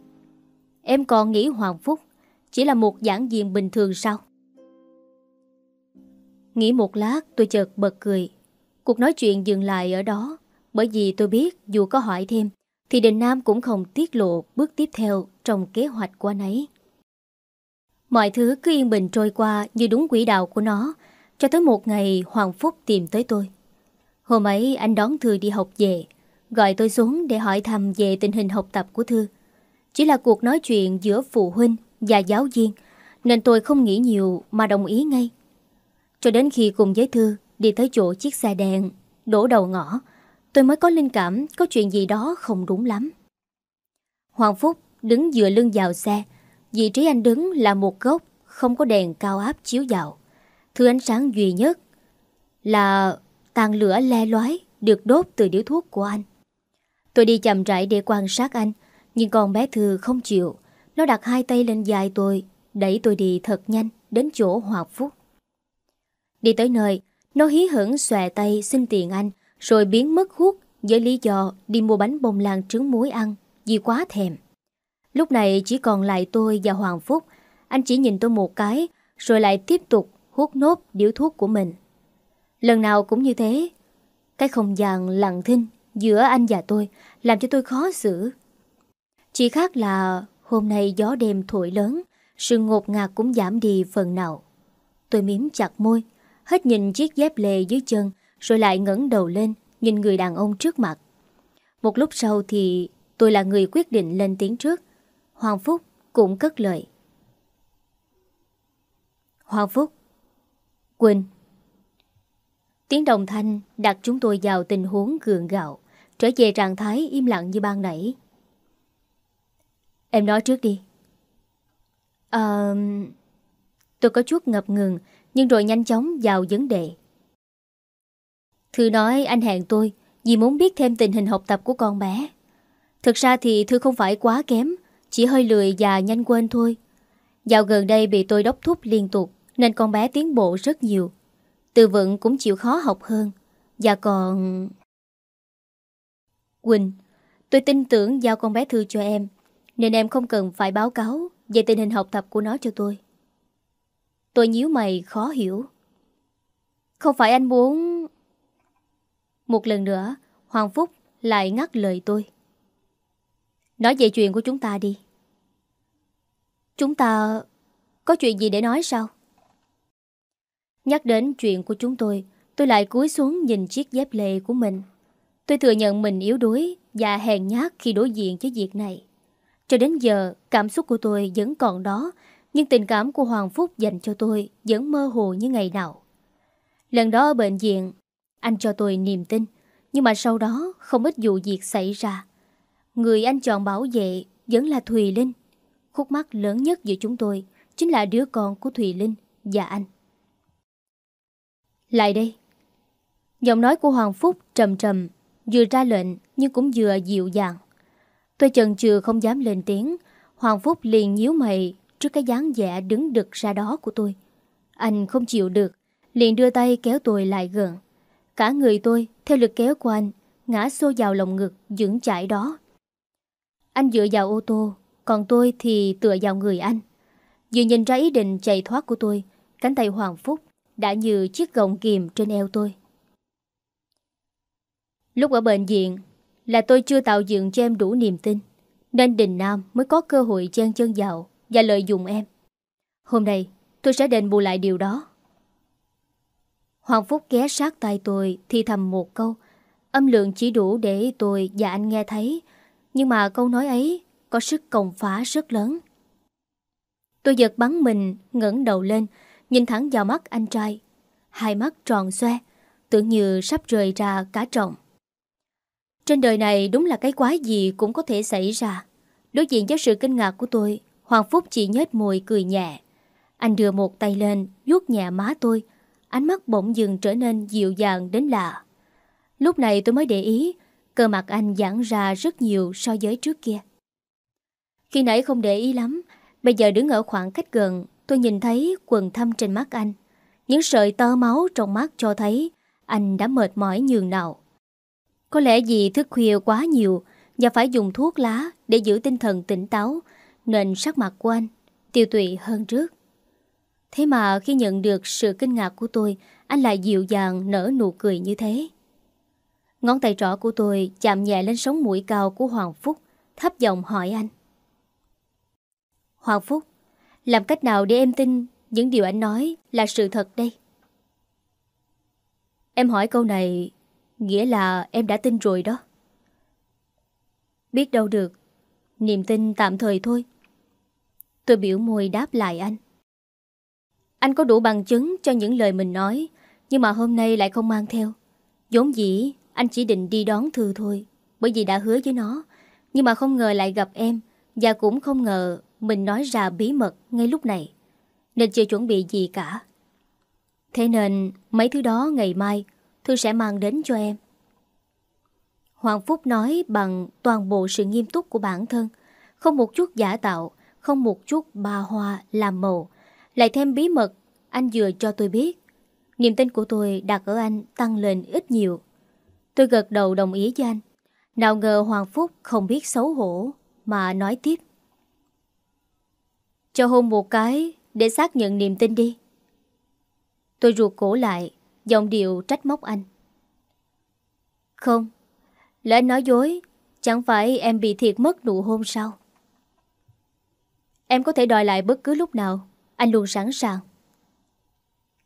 Em còn nghĩ Hoàng Phúc Chỉ là một giảng viên bình thường sao? Nghĩ một lát, tôi chợt bật cười. Cuộc nói chuyện dừng lại ở đó. Bởi vì tôi biết dù có hỏi thêm Thì Đình Nam cũng không tiết lộ bước tiếp theo Trong kế hoạch của anh ấy Mọi thứ cứ yên bình trôi qua như đúng quỹ đạo của nó, cho tới một ngày Hoàng Phúc tìm tới tôi. Hôm ấy anh đón Thư đi học về, gọi tôi xuống để hỏi thăm về tình hình học tập của Thư. Chỉ là cuộc nói chuyện giữa phụ huynh và giáo viên Nên tôi không nghĩ nhiều mà đồng ý ngay Cho đến khi cùng với Thư đi tới chỗ chiếc xe đèn Đổ đầu ngõ Tôi mới có linh cảm, có chuyện gì đó không đúng lắm. Hoàng Phúc đứng dựa lưng vào xe. Vị trí anh đứng là một góc Không có đèn cao áp chiếu vào. Thứ ánh sáng duy nhất Là tàn lửa le lói Được đốt từ điếu thuốc của anh. Tôi đi chậm rãi để quan sát anh, Nhưng con bé Thư không chịu. Nó đặt hai tay lên dài tôi, Đẩy tôi đi thật nhanh Đến chỗ Hoàng Phúc. Đi tới nơi, Nó hí hửng xòe tay xin tiền anh. Rồi biến mất hút Với lý do đi mua bánh bông lan trứng muối ăn Vì quá thèm. Lúc này chỉ còn lại tôi và Hoàng Phúc. Anh chỉ nhìn tôi một cái, Rồi lại tiếp tục hút nốt điếu thuốc của mình. Lần nào cũng như thế, Cái không gian lặng thinh Giữa anh và tôi Làm cho tôi khó xử. Chỉ khác là hôm nay gió đêm thổi lớn, Sự ngột ngạt cũng giảm đi phần nào. Tôi miếm chặt môi, Hết nhìn chiếc dép lề dưới chân rồi lại ngẩng đầu lên Nhìn người đàn ông trước mặt Một lúc sau thì tôi là người quyết định lên tiếng trước Hoàng Phúc cũng cất lời. Hoàng Phúc Quỳnh Tiếng đồng thanh đặt chúng tôi vào tình huống gượng gạo, trở về trạng thái im lặng như ban nãy. Em nói trước đi. Ờ... tôi có chút ngập ngừng, nhưng rồi nhanh chóng vào vấn đề. Thư nói anh hẹn tôi vì muốn biết thêm tình hình học tập của con bé. Thực ra thì Thư không phải quá kém, chỉ hơi lười và nhanh quên thôi. Dạo gần đây bị tôi đốc thúc liên tục Nên con bé tiến bộ rất nhiều. Từ vựng cũng chịu khó học hơn. Và còn... Quỳnh Tôi tin tưởng giao con bé thư cho em Nên em không cần phải báo cáo Về tình hình học tập của nó cho tôi. Tôi nhíu mày khó hiểu. Không phải anh muốn... Một lần nữa, Hoàng Phúc lại ngắt lời tôi. Nói về chuyện của chúng ta đi. Chúng ta có chuyện gì để nói sao? Nhắc đến chuyện của chúng tôi Tôi lại cúi xuống nhìn chiếc dép lê của mình. Tôi thừa nhận mình yếu đuối Và hèn nhát khi đối diện với việc này. Cho đến giờ, Cảm xúc của tôi vẫn còn đó, Nhưng tình cảm của Hoàng Phúc dành cho tôi Vẫn mơ hồ như ngày nào. Lần đó ở bệnh viện anh cho tôi niềm tin Nhưng mà sau đó không ít vụ việc xảy ra Người anh chọn bảo vệ vẫn là Thùy Linh. Khúc mắc lớn nhất giữa chúng tôi chính là đứa con của Thùy Linh và anh. Lại đây. Giọng nói của Hoàng Phúc trầm trầm, vừa ra lệnh nhưng cũng vừa dịu dàng. Tôi chần chừ không dám lên tiếng, Hoàng Phúc liền nhíu mày trước cái dáng vẻ đứng đực ra đó của tôi. Anh không chịu được, liền đưa tay kéo tôi lại gần. Cả người tôi, theo lực kéo của anh, ngã xô vào lồng ngực dưỡng chải đó. Anh dựa vào ô tô Còn tôi thì tựa vào người anh. Vừa nhìn ra ý định chạy thoát của tôi Cánh tay Hoàng Phúc Đã như chiếc gọng kìm trên eo tôi. Lúc ở bệnh viện Là tôi chưa tạo dựng cho em đủ niềm tin Nên Đình Nam mới có cơ hội chen chân vào Và lợi dụng em. Hôm nay tôi sẽ đền bù lại điều đó. Hoàng Phúc ghé sát tay tôi Thì thầm một câu Âm lượng chỉ đủ để tôi và anh nghe thấy nhưng mà câu nói ấy có sức công phá rất lớn. Tôi giật bắn mình, ngẩng đầu lên, nhìn thẳng vào mắt anh trai. Hai mắt tròn xoe, tưởng như sắp rời ra cả trọng. Trên đời này đúng là cái quái gì cũng có thể xảy ra. Đối diện với sự kinh ngạc của tôi, Hoàng Phúc chỉ nhếch môi cười nhẹ. Anh đưa một tay lên, vuốt nhẹ má tôi, ánh mắt bỗng dừng trở nên dịu dàng đến lạ. Lúc này tôi mới để ý, Cơ mặt anh giãn ra rất nhiều so với trước kia. Khi nãy không để ý lắm, bây giờ đứng ở khoảng cách gần, tôi nhìn thấy quần thâm trên mắt anh. Những sợi tơ máu trong mắt cho thấy anh đã mệt mỏi nhường nào. Có lẽ vì thức khuya quá nhiều và phải dùng thuốc lá để giữ tinh thần tỉnh táo, nên sắc mặt của anh tiêu tụy hơn trước. Thế mà khi nhận được sự kinh ngạc của tôi, anh lại dịu dàng nở nụ cười như thế. Ngón tay trỏ của tôi chạm nhẹ lên sống mũi cao của Hoàng Phúc, thấp giọng hỏi anh. Hoàng Phúc, làm cách nào để em tin những điều anh nói là sự thật đây? Em hỏi câu này, nghĩa là em đã tin rồi đó. Biết đâu được, Niềm tin tạm thời thôi Tôi biểu môi đáp lại anh anh có đủ bằng chứng cho những lời mình nói, Nhưng mà hôm nay lại không mang theo. Vốn dĩ, anh chỉ định đi đón Thư thôi, Bởi vì đã hứa với nó. Nhưng mà không ngờ lại gặp em, Và cũng không ngờ mình nói ra bí mật ngay lúc này. Nên chưa chuẩn bị gì cả. Thế nên, mấy thứ đó ngày mai, Thư sẽ mang đến cho em. Hoàng Phúc nói bằng toàn bộ sự nghiêm túc của bản thân. Không một chút giả tạo, Không một chút ba hoa làm màu. Lại thêm bí mật, Anh vừa cho tôi biết. Niềm tin của tôi đặt ở anh tăng lên ít nhiều. Tôi gật đầu đồng ý với anh. Nào ngờ Hoàng Phúc không biết xấu hổ Mà nói tiếp. Cho hôn một cái Để xác nhận niềm tin đi. Tôi ruột cổ lại, Giọng điệu trách móc anh. Không, Lỡ anh nói dối, Chẳng phải em bị thiệt mất nụ hôn sao? Em có thể đòi lại bất cứ lúc nào. Anh luôn sẵn sàng.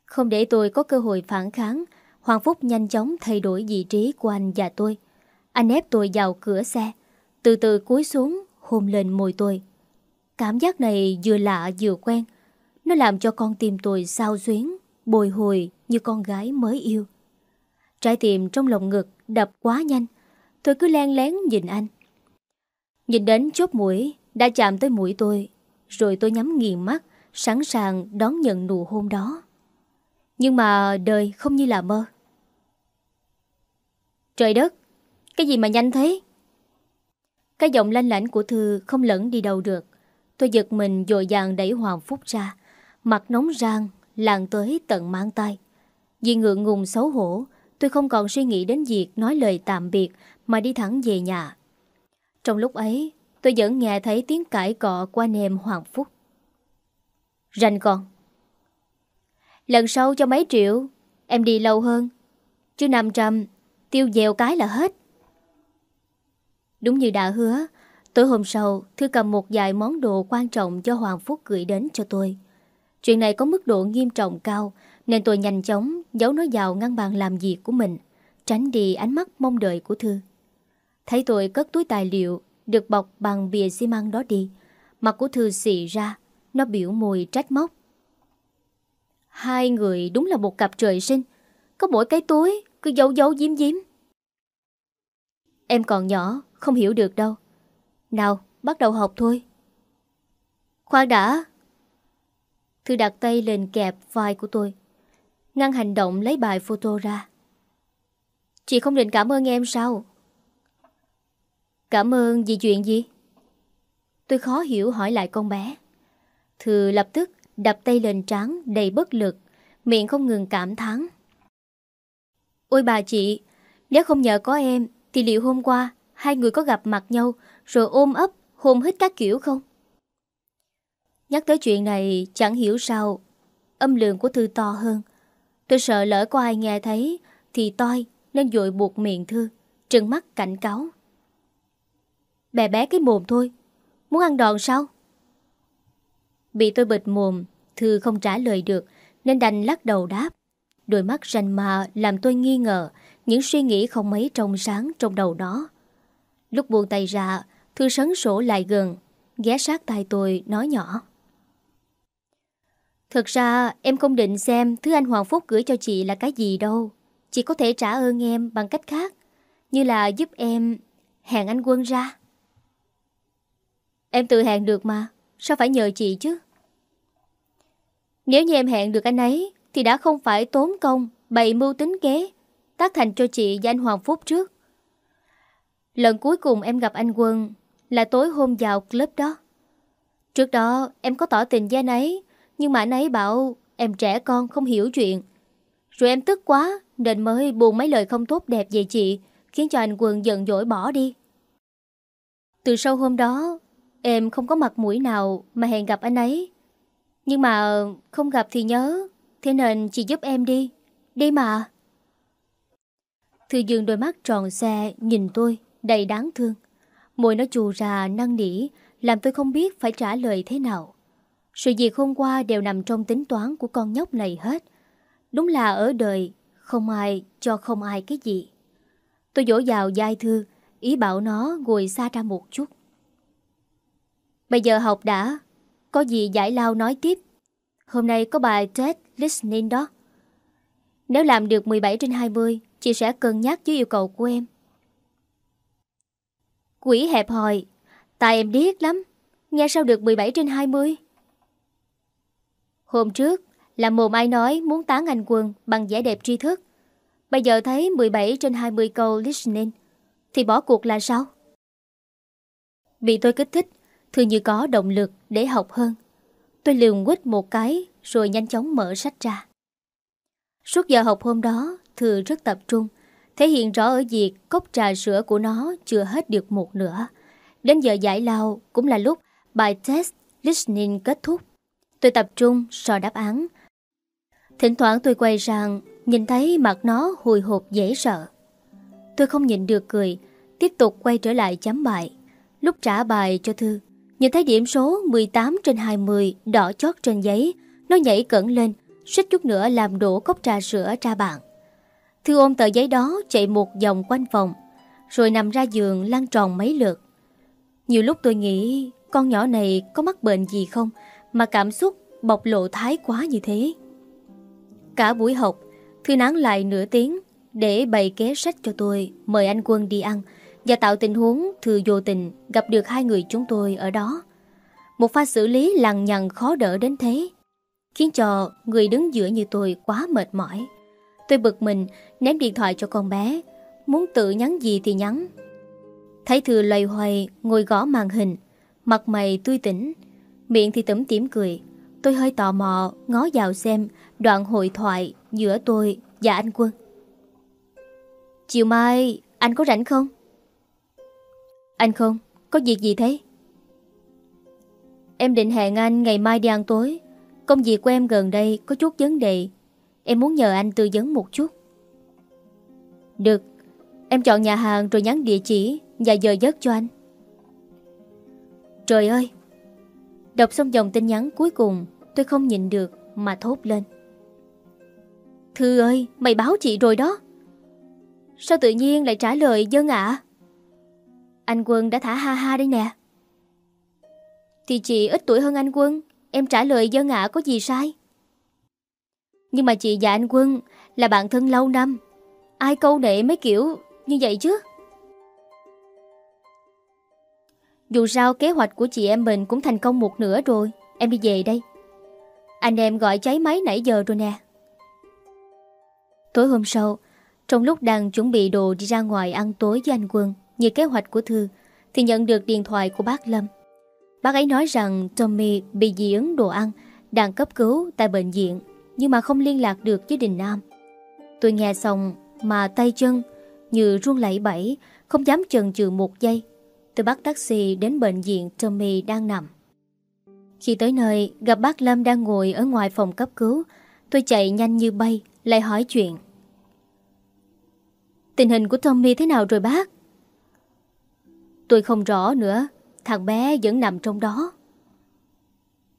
Không để tôi có cơ hội phản kháng, Hoàng Phúc nhanh chóng thay đổi vị trí của anh và tôi. Anh ép tôi vào cửa xe, Từ từ cúi xuống, hôn lên môi tôi. Cảm giác này vừa lạ vừa quen. Nó làm cho con tim tôi sao xuyến, Bồi hồi như con gái mới yêu. Trái tim trong lòng ngực đập quá nhanh. Tôi cứ len lén nhìn anh. Nhìn đến chốt mũi, Đã chạm tới mũi tôi, Rồi tôi nhắm nghiền mắt. Sẵn sàng đón nhận nụ hôn đó. Nhưng mà đời không như là mơ. Trời đất, Cái gì mà nhanh thế? Cái giọng lanh lãnh của Thư Không lẫn đi đâu được. Tôi giật mình dội dàng đẩy Hoàng Phúc ra. Mặt nóng rang, Làng tới tận mang tay Vì ngượng ngùng xấu hổ, Tôi không còn suy nghĩ đến việc nói lời tạm biệt Mà đi thẳng về nhà. Trong lúc ấy, Tôi vẫn nghe thấy tiếng cãi cọ qua nềm Hoàng Phúc. Rành con Lần sau cho mấy triệu, Em đi lâu hơn. Chứ 500 Tiêu dèo cái là hết. Đúng như đã hứa, Tối hôm sau, Thư cầm một vài món đồ quan trọng cho Hoàng Phúc gửi đến cho tôi. Chuyện này có mức độ nghiêm trọng cao, Nên tôi nhanh chóng giấu nó vào ngăn bàn làm việc của mình, Tránh đi ánh mắt mong đợi của Thư. Thấy tôi cất túi tài liệu, Được bọc bằng bìa xi măng đó đi, Mặt của Thư xị ra nó biểu môi trách móc. Hai người đúng là một cặp trời sinh. Có mỗi cái túi Cứ giấu giấu diếm diếm Em còn nhỏ, Không hiểu được đâu. Nào, bắt đầu học thôi. Khoan đã. Thư đặt tay lên kẹp vai của tôi. Ngăn hành động lấy bài photo ra. Chị không định cảm ơn em sao? Cảm ơn vì chuyện gì? Tôi khó hiểu hỏi lại con bé. Thư lập tức đập tay lên trán đầy bất lực, Miệng không ngừng cảm thán. Ôi bà chị, Nếu không nhờ có em Thì liệu hôm qua Hai người có gặp mặt nhau Rồi ôm ấp, hôn hít các kiểu không? Nhắc tới chuyện này chẳng hiểu sao Âm lượng của Thư to hơn. Tôi sợ lỡ có ai nghe thấy Thì toi nên dội buộc miệng Thư, Trừng mắt cảnh cáo. Bè bé cái mồm thôi, Muốn ăn đòn sao? Bị tôi bịt mồm, Thư không trả lời được, Nên đành lắc đầu đáp. Đôi mắt rành mà làm tôi nghi ngờ, Những suy nghĩ không mấy trong sáng trong đầu nó Lúc buông tay ra, Thư sấn sổ lại gần, Ghé sát tay tôi, nói nhỏ. Thực ra, em không định xem Thứ anh Hoàng Phúc gửi cho chị là cái gì đâu. Chị có thể trả ơn em bằng cách khác, Như là giúp em Hẹn anh Quân ra. Em tự hẹn được mà. Sao phải nhờ chị chứ? Nếu như em hẹn được anh ấy, Thì đã không phải tốn công, Bày mưu tính kế, Tác thành cho chị và anh Hoàng Phúc trước. Lần cuối cùng em gặp anh Quân Là tối hôm vào club đó. Trước đó, em có tỏ tình với anh ấy, Nhưng mà anh ấy bảo Em trẻ con không hiểu chuyện. Rồi em tức quá, Nên mới buồn mấy lời không tốt đẹp về chị, Khiến cho anh Quân giận dỗi bỏ đi. Từ sau hôm đó Em không có mặt mũi nào Mà hẹn gặp anh ấy. Nhưng mà không gặp thì nhớ, Thế nên chị giúp em đi. Đi mà. Thư dương đôi mắt tròn xe Nhìn tôi, đầy đáng thương. Môi nó chù ra, năn nỉ, Làm tôi không biết phải trả lời thế nào. Sự việc hôm qua đều nằm trong tính toán Của con nhóc này hết. Đúng là ở đời, Không ai cho không ai cái gì. Tôi dỗ vào dai thư, Ý bảo nó ngồi xa ra một chút. Bây giờ học đã. Có gì giải lao nói tiếp. Hôm nay có bài test listening đó. Nếu làm được 17 trên 20 Chị sẽ cân nhắc với yêu cầu của em. Quỷ hẹp hòi. Tại em điếc lắm. Nghe sao được 17 trên 20 Hôm trước, Là mồm ai nói muốn tán anh quân Bằng vẻ đẹp tri thức. Bây giờ thấy 17 trên 20 câu listening. Thì bỏ cuộc là sao? Bị tôi kích thích. Thư như có động lực để học hơn. Tôi liều quýt một cái, Rồi nhanh chóng mở sách ra. Suốt giờ học hôm đó, Thư rất tập trung, Thể hiện rõ ở việc cốc trà sữa của nó Chưa hết được một nửa. Đến giờ giải lao cũng là lúc Bài test listening kết thúc. Tôi tập trung so đáp án. Thỉnh thoảng tôi quay sang, Nhìn thấy mặt nó hồi hộp dễ sợ. Tôi không nhịn được cười, Tiếp tục quay trở lại chấm bài. Lúc trả bài cho Thư Nhìn thấy điểm số 18 trên 20 Đỏ chót trên giấy, Nó nhảy cẩn lên, Suýt chút nữa làm đổ cốc trà sữa ra bàn. Thư ôm tờ giấy đó chạy một vòng quanh phòng, Rồi nằm ra giường lăn tròn mấy lượt. Nhiều lúc tôi nghĩ, Con nhỏ này có mắc bệnh gì không Mà cảm xúc bộc lộ thái quá như thế. Cả buổi học, Thư nán lại nửa tiếng Để bày kế sách cho tôi, Mời anh Quân đi ăn và tạo tình huống thừa vô tình gặp được hai người chúng tôi ở đó. Một pha xử lý lằng nhằng khó đỡ đến thế, Khiến cho người đứng giữa như tôi quá mệt mỏi. Tôi bực mình, ném điện thoại cho con bé, Muốn tự nhắn gì thì nhắn. Thấy Thừa loay hoay, ngồi gõ màn hình, Mặt mày tươi tỉnh, Miệng thì tẩm tỉm cười. Tôi hơi tò mò, ngó vào xem Đoạn hội thoại giữa tôi và anh Quân. Chiều mai anh có rảnh không? Anh không, có việc gì thế? Em định hẹn anh ngày mai đi ăn tối. Công việc của em gần đây có chút vấn đề. Em muốn nhờ anh tư vấn một chút. Được. Em chọn nhà hàng rồi nhắn địa chỉ Và giờ giấc cho anh. Trời ơi! Đọc xong dòng tin nhắn cuối cùng Tôi không nhịn được mà thốt lên. Thư ơi Mày báo chị rồi đó. Sao tự nhiên lại trả lời dân ạ? Anh Quân đã thả ha ha đây nè. Thì chị ít tuổi hơn anh Quân, Em trả lời dân ạ có gì sai? Nhưng mà chị và anh Quân Là bạn thân lâu năm, Ai câu nệ mấy kiểu như vậy chứ? Dù sao kế hoạch của chị em mình cũng thành công một nửa rồi, Em đi về đây. Anh em gọi cháy máy nãy giờ rồi nè. Tối hôm sau, Trong lúc đang chuẩn bị đồ đi ra ngoài ăn tối với anh Quân như kế hoạch của Thư, Thì nhận được điện thoại của bác Lâm. Bác ấy nói rằng Tommy bị dị ứng đồ ăn, Đang cấp cứu tại bệnh viện, Nhưng mà không liên lạc được với Đình Nam. Tôi nghe xong mà tay chân Như run lẩy bẩy, Không dám chần chừ một giây. Tôi bắt taxi đến bệnh viện Tommy đang nằm. Khi tới nơi, Gặp bác Lâm đang ngồi ở ngoài phòng cấp cứu, Tôi chạy nhanh như bay, Lại hỏi chuyện. Tình hình của Tommy thế nào rồi bác? Tôi không rõ nữa, Thằng bé vẫn nằm trong đó.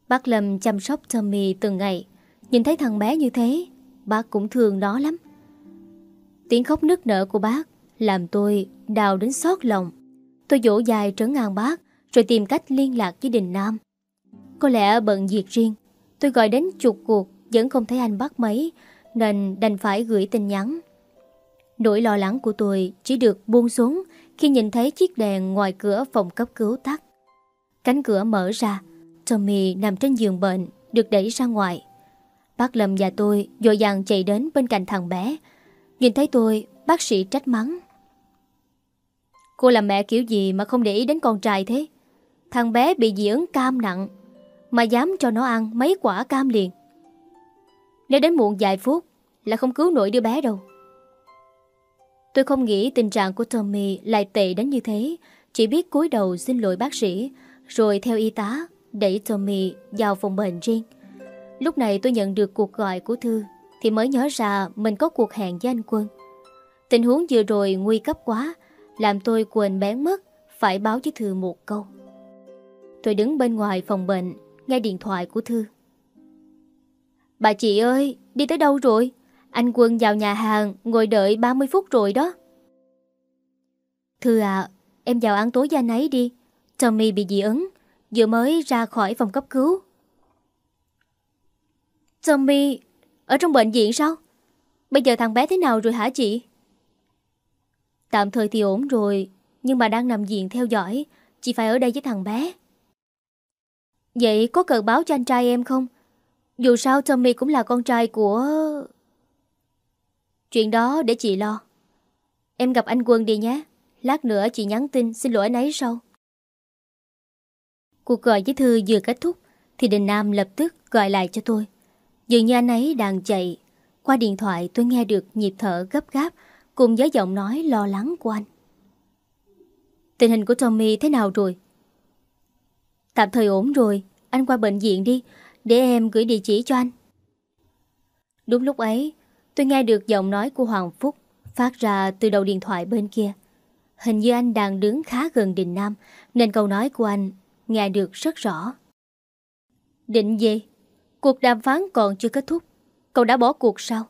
Bác Lâm chăm sóc Tommy từng ngày. Nhìn thấy thằng bé như thế, Bác cũng thương nó lắm. Tiếng khóc nức nở của bác Làm tôi đào đến xót lòng. Tôi dỗ dài trấn an bác, Rồi tìm cách liên lạc với Đình Nam. Có lẽ bận việc riêng, Tôi gọi đến chục cuộc, Vẫn không thấy anh bác mấy, Nên đành phải gửi tin nhắn. Nỗi lo lắng của tôi chỉ được buông xuống khi nhìn thấy chiếc đèn ngoài cửa phòng cấp cứu tắt. Cánh cửa mở ra, Tommy nằm trên giường bệnh, được đẩy ra ngoài. Bác Lâm và tôi dội dàng chạy đến bên cạnh thằng bé. Nhìn thấy tôi, bác sĩ trách mắng. Cô là mẹ kiểu gì mà không để ý đến con trai thế? Thằng bé bị dị ứng cam nặng, mà dám cho nó ăn mấy quả cam liền. Nếu đến muộn vài phút là không cứu nổi đứa bé đâu. Tôi không nghĩ tình trạng của Tommy lại tệ đến như thế, chỉ biết cúi đầu xin lỗi bác sĩ, rồi theo y tá đẩy Tommy vào phòng bệnh riêng. Lúc này tôi nhận được cuộc gọi của Thư, thì mới nhớ ra mình có cuộc hẹn với anh Quân. Tình huống vừa rồi nguy cấp quá, làm tôi quên bén mất, phải báo với Thư một câu. Tôi đứng bên ngoài phòng bệnh, nghe điện thoại của Thư. Bà chị ơi, đi tới đâu rồi? Anh Quân vào nhà hàng, Ngồi đợi 30 phút rồi đó. Thư à Em vào ăn tối với anh ấy đi. Tommy bị dị ứng, Vừa mới ra khỏi phòng cấp cứu. Tommy, Ở trong bệnh viện sao? Bây giờ thằng bé thế nào rồi hả chị? Tạm thời thì ổn rồi, Nhưng mà đang nằm viện theo dõi. Chị phải ở đây với thằng bé. Vậy có cần báo cho anh trai em không? Dù sao Tommy cũng là con trai của Chuyện đó để chị lo. Em gặp anh Quân đi nhé. Lát nữa chị nhắn tin, xin lỗi anh ấy sau. Cuộc gọi với Thư vừa kết thúc, Thì Đình Nam lập tức gọi lại cho tôi. Dường như anh ấy đang chạy. Qua điện thoại tôi nghe được nhịp thở gấp gáp, Cùng với giọng nói lo lắng của anh. Tình hình của Tommy thế nào rồi? Tạm thời ổn rồi. Anh qua bệnh viện đi, Để em gửi địa chỉ cho anh. Đúng lúc ấy Tôi nghe được giọng nói của Hoàng Phúc Phát ra từ đầu điện thoại bên kia Hình như anh đang đứng khá gần Đình Nam, Nên câu nói của anh Nghe được rất rõ Định gì? Cuộc đàm phán còn chưa kết thúc Cậu đã bỏ cuộc sao?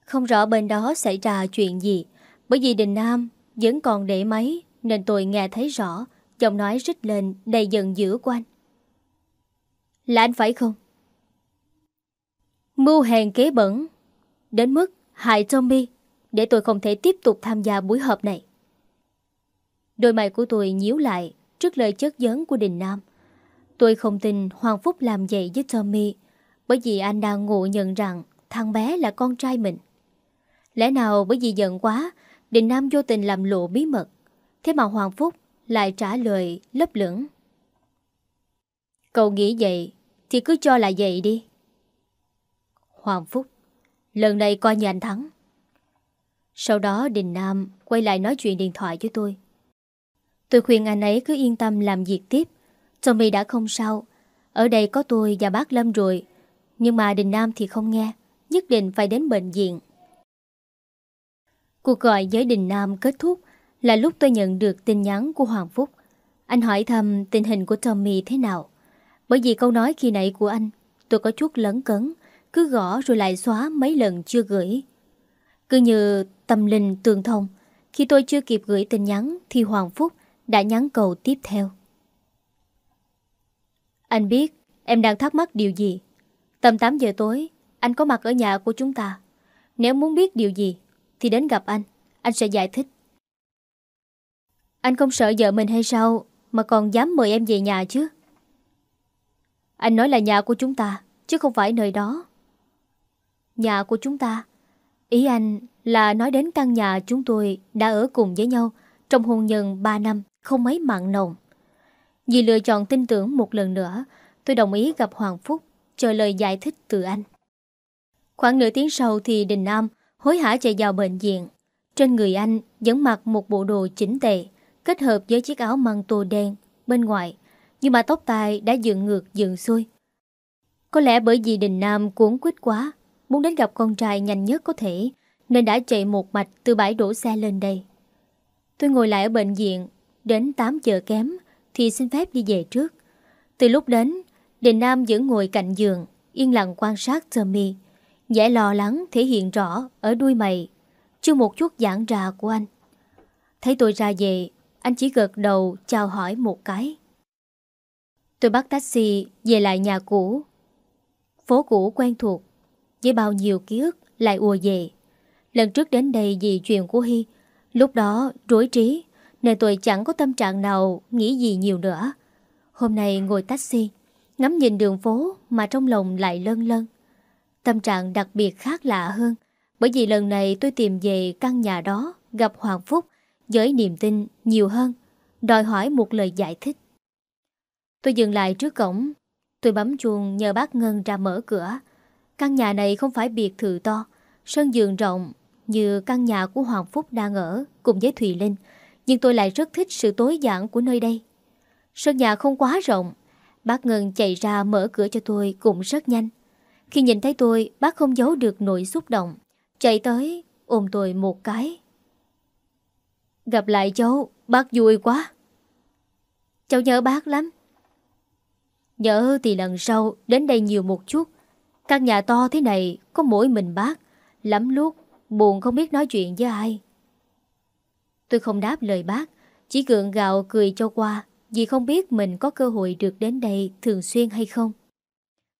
Không rõ bên đó xảy ra chuyện gì, Bởi vì Đình Nam vẫn còn để máy, Nên tôi nghe thấy rõ Giọng nói rít lên đầy giận dữ của anh Là anh phải không? Mưu hèn kế bẩn. Đến mức hại Tommy Để tôi không thể tiếp tục tham gia buổi họp này. Đôi mày của tôi nhíu lại Trước lời chất vấn của Đình Nam. Tôi không tin Hoàng Phúc làm vậy với Tommy Bởi vì anh đang ngộ nhận rằng Thằng bé là con trai mình. Lẽ nào bởi vì giận quá, Đình Nam vô tình làm lộ bí mật, Thế mà Hoàng Phúc lại trả lời lấp lửng. Cậu nghĩ vậy Thì cứ cho là vậy đi. Hoàng Phúc. Lần này coi như anh thắng. Sau đó Đình Nam Quay lại nói chuyện điện thoại với tôi. Tôi khuyên anh ấy cứ yên tâm làm việc tiếp. Tommy đã không sao. Ở đây có tôi và bác Lâm rồi. Nhưng mà Đình Nam thì không nghe. Nhất định phải đến bệnh viện. Cuộc gọi với Đình Nam kết thúc Là lúc tôi nhận được tin nhắn của Hoàng Phúc. Anh hỏi thăm tình hình của Tommy thế nào. Bởi vì câu nói khi nãy của anh, Tôi có chút lấn cấn. Cứ gõ rồi lại xóa mấy lần chưa gửi. Cứ như tâm linh tương thông, Khi tôi chưa kịp gửi tin nhắn Thì Hoàng Phúc đã nhắn cầu tiếp theo. Anh biết em đang thắc mắc điều gì. Tầm 8 giờ tối, Anh có mặt ở nhà của chúng ta. Nếu muốn biết điều gì Thì đến gặp anh Anh sẽ giải thích. Anh không sợ vợ mình hay sao Mà còn dám mời em về nhà chứ? Anh nói là nhà của chúng ta, Chứ không phải nơi đó. Nhà của chúng ta Ý anh là nói đến căn nhà chúng tôi đã ở cùng với nhau trong hôn nhân 3 năm không mấy mặn nồng. Vì lựa chọn tin tưởng một lần nữa, tôi đồng ý gặp Hoàng Phúc, chờ lời giải thích từ anh. Khoảng nửa tiếng sau thì Đình Nam hối hả chạy vào bệnh viện. Trên người anh vẫn mặc một bộ đồ chỉnh tề, kết hợp với chiếc áo măng tô đen bên ngoài, nhưng mà tóc tai đã dựng ngược dựng xuôi. Có lẽ bởi vì Đình Nam cuốn quýt quá, muốn đến gặp con trai nhanh nhất có thể, nên đã chạy một mạch từ bãi đổ xe lên đây. Tôi ngồi lại ở bệnh viện Đến 8 giờ kém Thì xin phép đi về trước. Từ lúc đến Đình Nam vẫn ngồi cạnh giường Yên lặng quan sát Tommy vẻ lo lắng thể hiện rõ Ở đuôi mày Chưa một chút giãn ra của anh. Thấy tôi ra về Anh chỉ gật đầu chào hỏi một cái. Tôi bắt taxi về lại nhà cũ. Phố cũ quen thuộc với bao nhiêu ký ức lại ùa về. Lần trước đến đây vì chuyện của Hy, Lúc đó rối trí, Nên tôi chẳng có tâm trạng nào Nghĩ gì nhiều nữa. Hôm nay ngồi taxi, Ngắm nhìn đường phố mà trong lòng lại lân lân Tâm trạng đặc biệt khác lạ hơn, Bởi vì lần này tôi tìm về căn nhà đó, Gặp Hoàng Phúc Với niềm tin nhiều hơn, Đòi hỏi một lời giải thích. Tôi dừng lại trước cổng, Tôi bấm chuông nhờ bác Ngân ra mở cửa. Căn nhà này không phải biệt thự to Sân giường rộng như căn nhà của Hoàng Phúc đang ở cùng với Thùy Linh, nhưng tôi lại rất thích sự tối giản của nơi đây. Sân nhà không quá rộng, bác Ngân chạy ra mở cửa cho tôi cũng rất nhanh. Khi nhìn thấy tôi, bác không giấu được nỗi xúc động, chạy tới ôm tôi một cái. Gặp lại cháu, bác vui quá. Cháu nhớ bác lắm. Nhớ thì lần sau đến đây nhiều một chút. Căn nhà to thế này có mỗi mình bác, lắm lúc Buồn không biết nói chuyện với ai Tôi không đáp lời bác Chỉ gượng gạo cười cho qua vì không biết mình có cơ hội được đến đây thường xuyên hay không.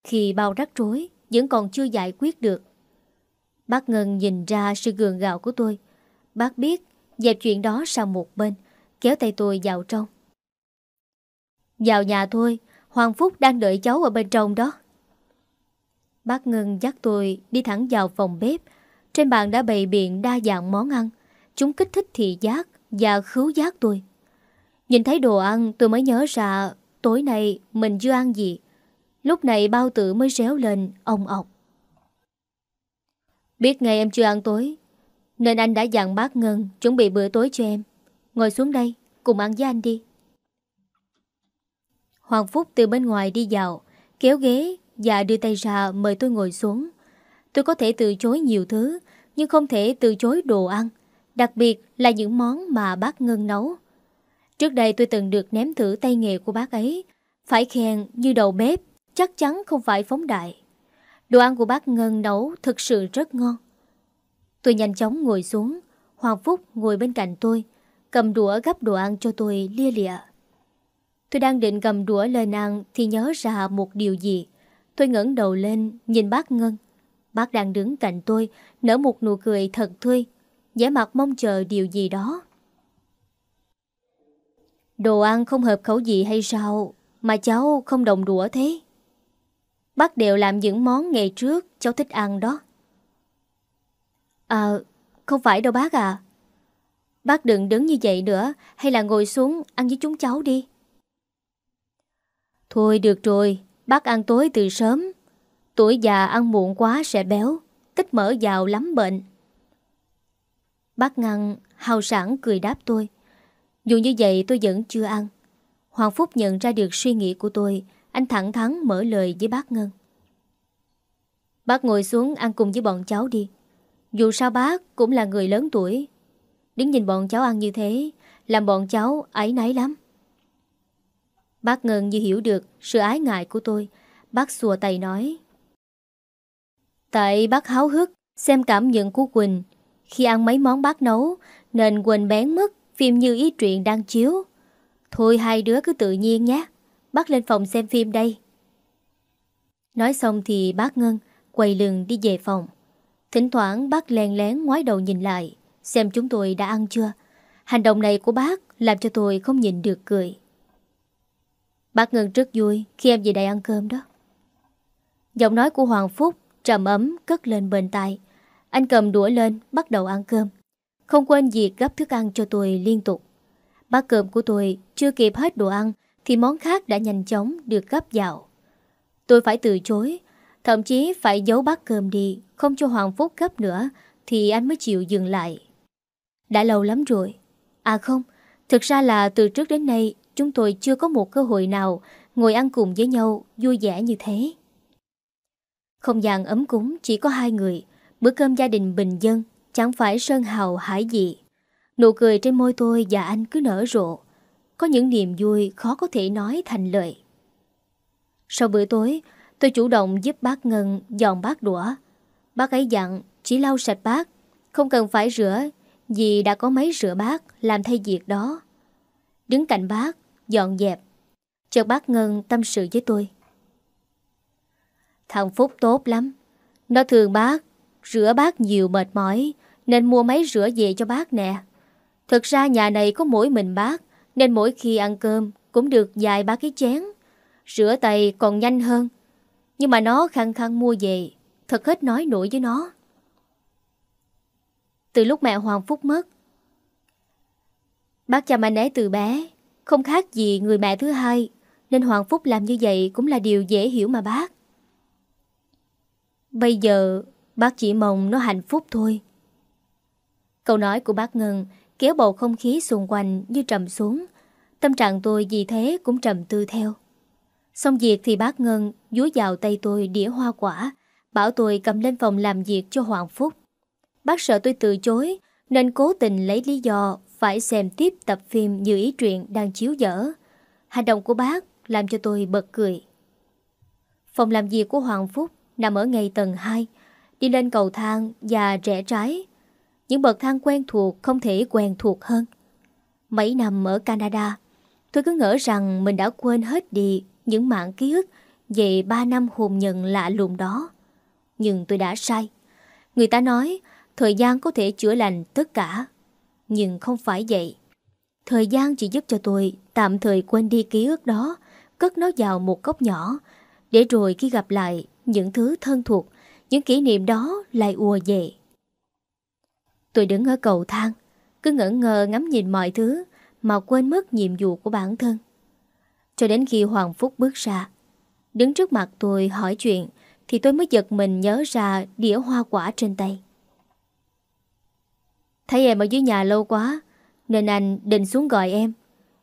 Khi bao rắc rối vẫn còn chưa giải quyết được. Bác Ngân nhìn ra sự gượng gạo của tôi. Bác biết dẹp chuyện đó sang một bên, kéo tay tôi vào trong. Vào nhà thôi, Hoàng Phúc đang đợi cháu ở bên trong đó. Bác Ngân dắt tôi đi thẳng vào phòng bếp. Trên bàn đã bày biện đa dạng món ăn. Chúng kích thích thị giác và khứu giác tôi. Nhìn thấy đồ ăn, tôi mới nhớ ra tối nay mình chưa ăn gì. Lúc này bao tử mới réo lên, ông ọc. Biết ngày em chưa ăn tối, Nên anh đã dặn bác Ngân Chuẩn bị bữa tối cho em Ngồi xuống đây, cùng ăn với anh đi Hoàng Phúc từ bên ngoài đi vào, Kéo ghế và đưa tay ra mời tôi ngồi xuống Tôi có thể từ chối nhiều thứ Nhưng không thể từ chối đồ ăn Đặc biệt là những món mà bác Ngân nấu Trước đây tôi từng được ném thử tay nghề của bác ấy Phải khen như đầu bếp Chắc chắn không phải phóng đại Đồ ăn của bác Ngân nấu thực sự rất ngon. Tôi nhanh chóng ngồi xuống, Hoàng Phúc ngồi bên cạnh tôi, cầm đũa gắp đồ ăn cho tôi lia lịa. Tôi đang định cầm đũa lên ăn thì nhớ ra một điều gì. Tôi ngẩng đầu lên, nhìn bác Ngân. Bác đang đứng cạnh tôi, nở một nụ cười thật tươi, vẻ mặt mong chờ điều gì đó. Đồ ăn không hợp khẩu vị hay sao mà cháu không đồng đũa thế? Bác đều làm những món ngày trước cháu thích ăn đó. À, không phải đâu bác à. Bác đừng đứng như vậy nữa, hay là ngồi xuống ăn với chúng cháu đi. Thôi được rồi, bác ăn tối từ sớm. Tuổi già ăn muộn quá sẽ béo, tích mỡ giàu lắm bệnh. Bác ngăn, hào sản cười đáp tôi. Dù như vậy tôi vẫn chưa ăn. Hoàng Phúc nhận ra được suy nghĩ của tôi, anh thẳng thắn mở lời với bác Ngân Bác ngồi xuống ăn cùng với bọn cháu đi Dù sao bác cũng là người lớn tuổi Đứng nhìn bọn cháu ăn như thế Làm bọn cháu ấy náy lắm Bác Ngân như hiểu được sự ái ngại của tôi. Bác xùa tay nói. Tại bác háo hức, Xem cảm nhận của Quỳnh. Khi ăn mấy món bác nấu, Nên Quỳnh bén mất Phim như ý truyện đang chiếu. Thôi hai đứa cứ tự nhiên nhé. Bác lên phòng xem phim đây. Nói xong thì bác Ngân Quay lưng đi về phòng. Thỉnh thoảng bác len lén ngoái đầu nhìn lại, Xem chúng tôi đã ăn chưa. Hành động này của bác Làm cho tôi không nhìn được cười. Bác Ngân rất vui Khi em về đây ăn cơm đó Giọng nói của Hoàng Phúc Trầm ấm cất lên bên tai Anh cầm đũa lên bắt đầu ăn cơm Không quên việc gấp thức ăn cho tôi liên tục Bát cơm của tôi chưa kịp hết đồ ăn thì món khác đã nhanh chóng được gấp vào. Tôi phải từ chối, thậm chí phải giấu bát cơm đi, không cho Hoàng Phúc gấp nữa, thì anh mới chịu dừng lại. Đã lâu lắm rồi. À không, thực ra là từ trước đến nay chúng tôi chưa có một cơ hội nào ngồi ăn cùng với nhau vui vẻ như thế. Không gian ấm cúng chỉ có hai người, bữa cơm gia đình bình dân, chẳng phải sơn hào hải dị. Nụ cười trên môi tôi và anh cứ nở rộ, có những niềm vui khó có thể nói thành lời. Sau bữa tối, tôi chủ động giúp bác Ngân dọn bát đũa. Bác ấy dặn chỉ lau sạch bát, không cần phải rửa vì đã có máy rửa bát làm thay việc đó. Đứng cạnh bác, dọn dẹp. Chợt bác Ngân tâm sự với tôi. Thằng Phúc tốt lắm. Nó thường bác, rửa bác nhiều mệt mỏi, nên mua máy rửa về cho bác nè. Thực ra nhà này có mỗi mình bác, nên mỗi khi ăn cơm Cũng được vài ba cái chén Rửa tay còn nhanh hơn Nhưng mà nó khăng khăng mua về Thật hết nói nổi với nó Từ lúc mẹ Hoàng Phúc mất Bác chăm anh ấy từ bé không khác gì người mẹ thứ hai Nên Hoàng Phúc làm như vậy Cũng là điều dễ hiểu mà bác Bây giờ Bác chỉ mong nó hạnh phúc thôi Câu nói của bác Ngân kéo bầu không khí xung quanh như trầm xuống. Tâm trạng tôi vì thế cũng trầm tư theo. Xong việc thì bác Ngân dúi vào tay tôi đĩa hoa quả, bảo tôi cầm lên phòng làm việc cho Hoàng Phúc. Bác sợ tôi từ chối, nên cố tình lấy lý do phải xem tiếp tập phim như ý truyện đang chiếu dở. Hành động của bác làm cho tôi bật cười. Phòng làm việc của Hoàng Phúc nằm ở ngay tầng 2, đi lên cầu thang và rẽ trái những bậc thang quen thuộc không thể quen thuộc hơn. Mấy năm ở Canada, Tôi cứ ngỡ rằng mình đã quên hết đi những mạng ký ức về 3 năm hồn nhận lạ lùng đó. Nhưng tôi đã sai. Người ta nói thời gian có thể chữa lành tất cả. Nhưng không phải vậy. Thời gian chỉ giúp cho tôi tạm thời quên đi ký ức đó, cất nó vào một cốc nhỏ, để rồi khi gặp lại những thứ thân thuộc, những kỷ niệm đó lại ùa về. Tôi đứng ở cầu thang, cứ ngỡ ngờ ngắm nhìn mọi thứ mà quên mất nhiệm vụ của bản thân. Cho đến khi Hoàng Phúc bước ra, đứng trước mặt tôi hỏi chuyện thì tôi mới giật mình nhớ ra đĩa hoa quả trên tay. Thấy em ở dưới nhà lâu quá, Nên anh định xuống gọi em.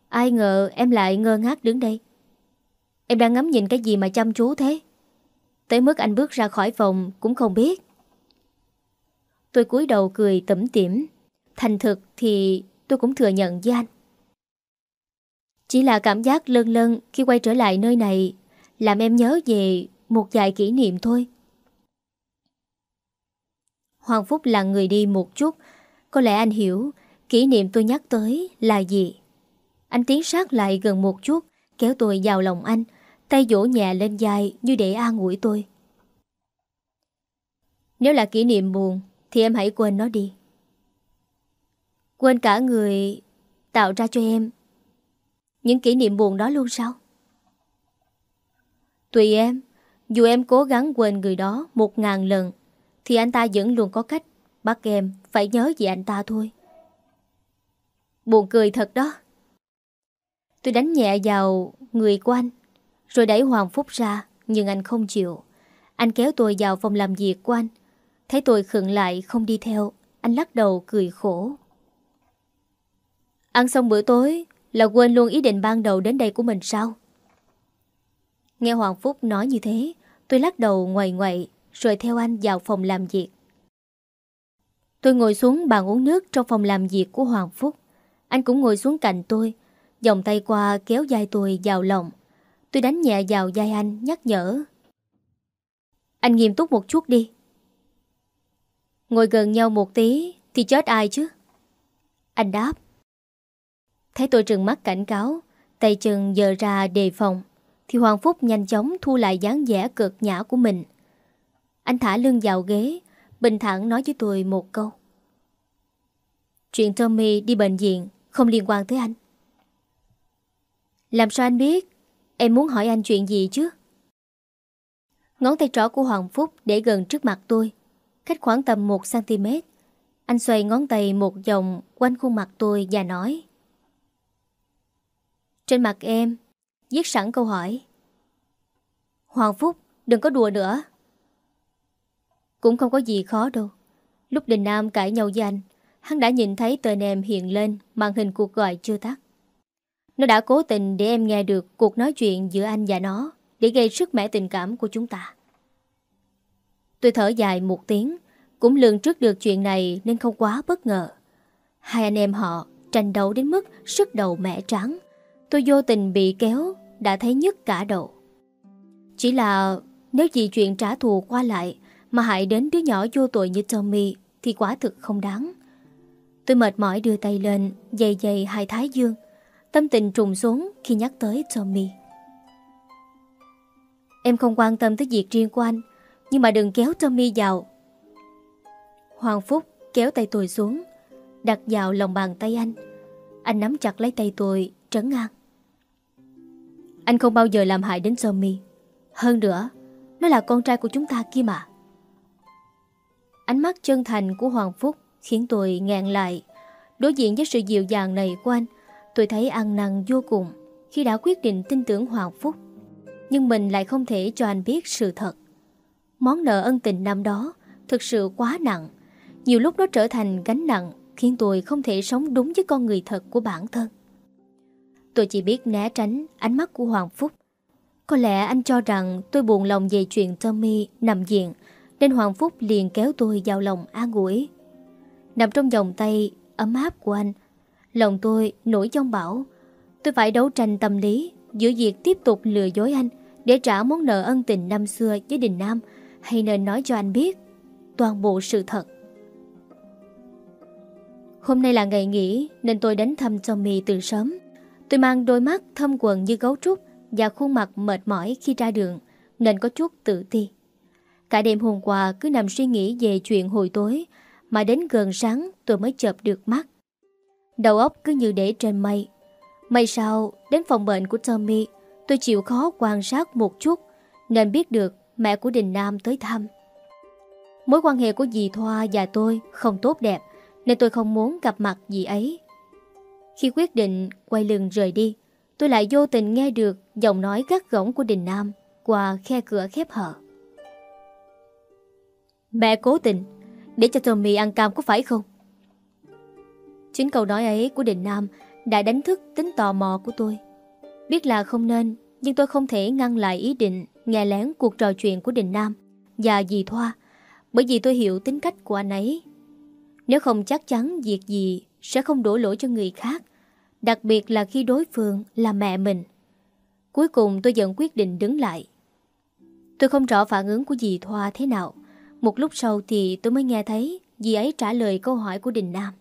Ai ngờ em lại ngơ ngác đứng đây. Em đang ngắm nhìn cái gì mà chăm chú thế? Tới mức anh bước ra khỏi phòng Cũng không biết. Tôi cúi đầu cười tẩm tỉm. Thành thực thì tôi cũng thừa nhận với anh. Chỉ là cảm giác lân lân Khi quay trở lại nơi này Làm em nhớ về một vài kỷ niệm thôi. Hoàng Phúc là người đi một chút có lẽ anh hiểu kỷ niệm tôi nhắc tới là gì. Anh tiến sát lại gần một chút, kéo tôi vào lòng anh, tay vỗ nhẹ lên dài như để an ủi tôi. Nếu là kỷ niệm buồn, thì em hãy quên nó đi. Quên cả người tạo ra cho em những kỷ niệm buồn đó luôn sao? Tùy em, dù em cố gắng quên người đó một ngàn lần, thì anh ta vẫn luôn có cách Bắt em phải nhớ về anh ta thôi. Buồn cười thật đó. Tôi đánh nhẹ vào người của anh, Rồi đẩy Hoàng Phúc ra, Nhưng anh không chịu. Anh kéo tôi vào phòng làm việc của anh. Thấy tôi khựng lại không đi theo, Anh lắc đầu cười khổ. Ăn xong bữa tối, Là quên luôn ý định ban đầu đến đây của mình sao? Nghe Hoàng Phúc nói như thế, Tôi lắc đầu ngoài ngoại, Rồi theo anh vào phòng làm việc. Tôi ngồi xuống bàn uống nước trong phòng làm việc của Hoàng Phúc. Anh cũng ngồi xuống cạnh tôi, dòng tay qua kéo dài tôi vào lòng. Tôi đánh nhẹ vào vai anh, nhắc nhở. Anh nghiêm túc một chút đi. Ngồi gần nhau một tí thì chết ai chứ? Anh đáp. Thấy tôi trừng mắt cảnh cáo, tay chân giờ ra đề phòng, thì Hoàng Phúc nhanh chóng thu lại dáng vẻ cực nhã của mình. Anh thả lưng vào ghế, bình thản nói với tôi một câu. Chuyện Tommy đi bệnh viện không liên quan tới anh. Làm sao anh biết? Em muốn hỏi anh chuyện gì chứ? Ngón tay trỏ của Hoàng Phúc để gần trước mặt tôi, cách khoảng tầm 1cm. Anh xoay ngón tay một vòng quanh khuôn mặt tôi và nói Trên mặt em, viết sẵn câu hỏi. Hoàng Phúc, đừng có đùa nữa. Cũng không có gì khó đâu. Lúc Đình Nam cãi nhau với anh, Hắn đã nhìn thấy tên em hiện lên, Màn hình cuộc gọi chưa tắt. Nó đã cố tình để em nghe được Cuộc nói chuyện giữa anh và nó, Để gây sức mẻ tình cảm của chúng ta. Tôi thở dài một tiếng, Cũng lường trước được chuyện này Nên không quá bất ngờ. Hai anh em họ tranh đấu đến mức Sức đầu mẻ trắng Tôi vô tình bị kéo, Đã thấy nhức cả đầu. Chỉ là nếu vì chuyện trả thù qua lại mà hại đến đứa nhỏ vô tội như Tommy Thì quả thực không đáng. Tôi mệt mỏi đưa tay lên, Dày dày hai thái dương. Tâm tình trùng xuống khi nhắc tới Tommy. Em không quan tâm tới việc riêng của anh, Nhưng mà đừng kéo Tommy vào. Hoàng Phúc kéo tay tôi xuống, Đặt vào lòng bàn tay anh. Anh nắm chặt lấy tay tôi, Trấn an. Anh không bao giờ làm hại đến Tommy. Hơn nữa, Nó là con trai của chúng ta kia mà. Ánh mắt chân thành của Hoàng Phúc khiến tôi ngẹn lại. Đối diện với sự dịu dàng này của anh, tôi thấy ăn năn vô cùng khi đã quyết định tin tưởng Hoàng Phúc. Nhưng mình lại không thể cho anh biết sự thật. Món nợ ân tình năm đó thực sự quá nặng. Nhiều lúc nó trở thành gánh nặng khiến tôi không thể sống đúng với con người thật của bản thân. Tôi chỉ biết né tránh ánh mắt của Hoàng Phúc. Có lẽ anh cho rằng tôi buồn lòng về chuyện Tommy nằm viện nên Hoàng Phúc liền kéo tôi vào lòng an ủi. Nằm trong vòng tay ấm áp của anh Lòng tôi nổi trong bão. Tôi phải đấu tranh tâm lý Giữa việc tiếp tục lừa dối anh Để trả món nợ ân tình năm xưa với Đình Nam Hay nên nói cho anh biết Toàn bộ sự thật. Hôm nay là ngày nghỉ Nên tôi đến thăm Tommy từ sớm. Tôi mang đôi mắt thâm quần như gấu trúc và khuôn mặt mệt mỏi khi ra đường, nên có chút tự ti. Cả đêm hôm qua cứ nằm suy nghĩ về chuyện hồi tối, mà đến gần sáng tôi mới chợp được mắt. Đầu óc cứ như để trên mây. May sao, đến phòng bệnh của Tommy, tôi chịu khó quan sát một chút, nên biết được mẹ của Đình Nam tới thăm. Mối quan hệ của dì Thoa và tôi không tốt đẹp, nên tôi không muốn gặp mặt dì ấy. Khi quyết định quay lưng rời đi, tôi lại vô tình nghe được giọng nói gắt gỏng của Đình Nam qua khe cửa khép hở. Mẹ cố tình để cho Tommy ăn cam có phải không? Chính câu nói ấy của Đình Nam đã đánh thức tính tò mò của tôi. Biết là không nên, nhưng tôi không thể ngăn lại ý định nghe lén cuộc trò chuyện của Đình Nam và dì Thoa, bởi vì tôi hiểu tính cách của anh ấy. Nếu không chắc chắn việc gì sẽ không đổ lỗi cho người khác, đặc biệt là khi đối phương là mẹ mình. Cuối cùng tôi vẫn quyết định đứng lại. Tôi không rõ phản ứng của dì Thoa thế nào. Một lúc sau thì tôi mới nghe thấy dì ấy trả lời câu hỏi của Đình Nam.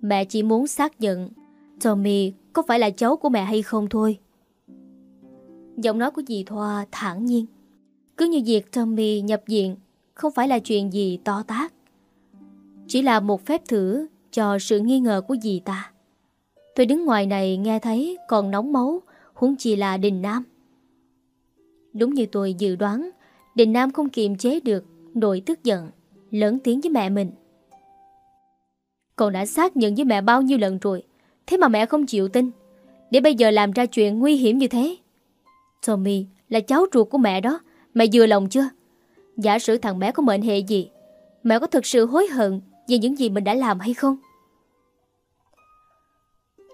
Mẹ chỉ muốn xác nhận Tommy có phải là cháu của mẹ hay không thôi. Giọng nói của dì Thoa thản nhiên. Cứ như việc Tommy nhập viện không phải là chuyện gì to tác. Chỉ là một phép thử cho sự nghi ngờ của dì ta. Tôi đứng ngoài này nghe thấy còn nóng máu, huống chi là Đình Nam. Đúng như tôi dự đoán, Đình Nam không kiềm chế được, nổi tức giận, lớn tiếng với mẹ mình. Con đã xác nhận với mẹ bao nhiêu lần rồi, thế mà mẹ không chịu tin. Để bây giờ làm ra chuyện nguy hiểm như thế. Tommy là cháu ruột của mẹ đó, mẹ vừa lòng chưa? Giả sử thằng bé có mệnh hệ gì, mẹ có thực sự hối hận về những gì mình đã làm hay không?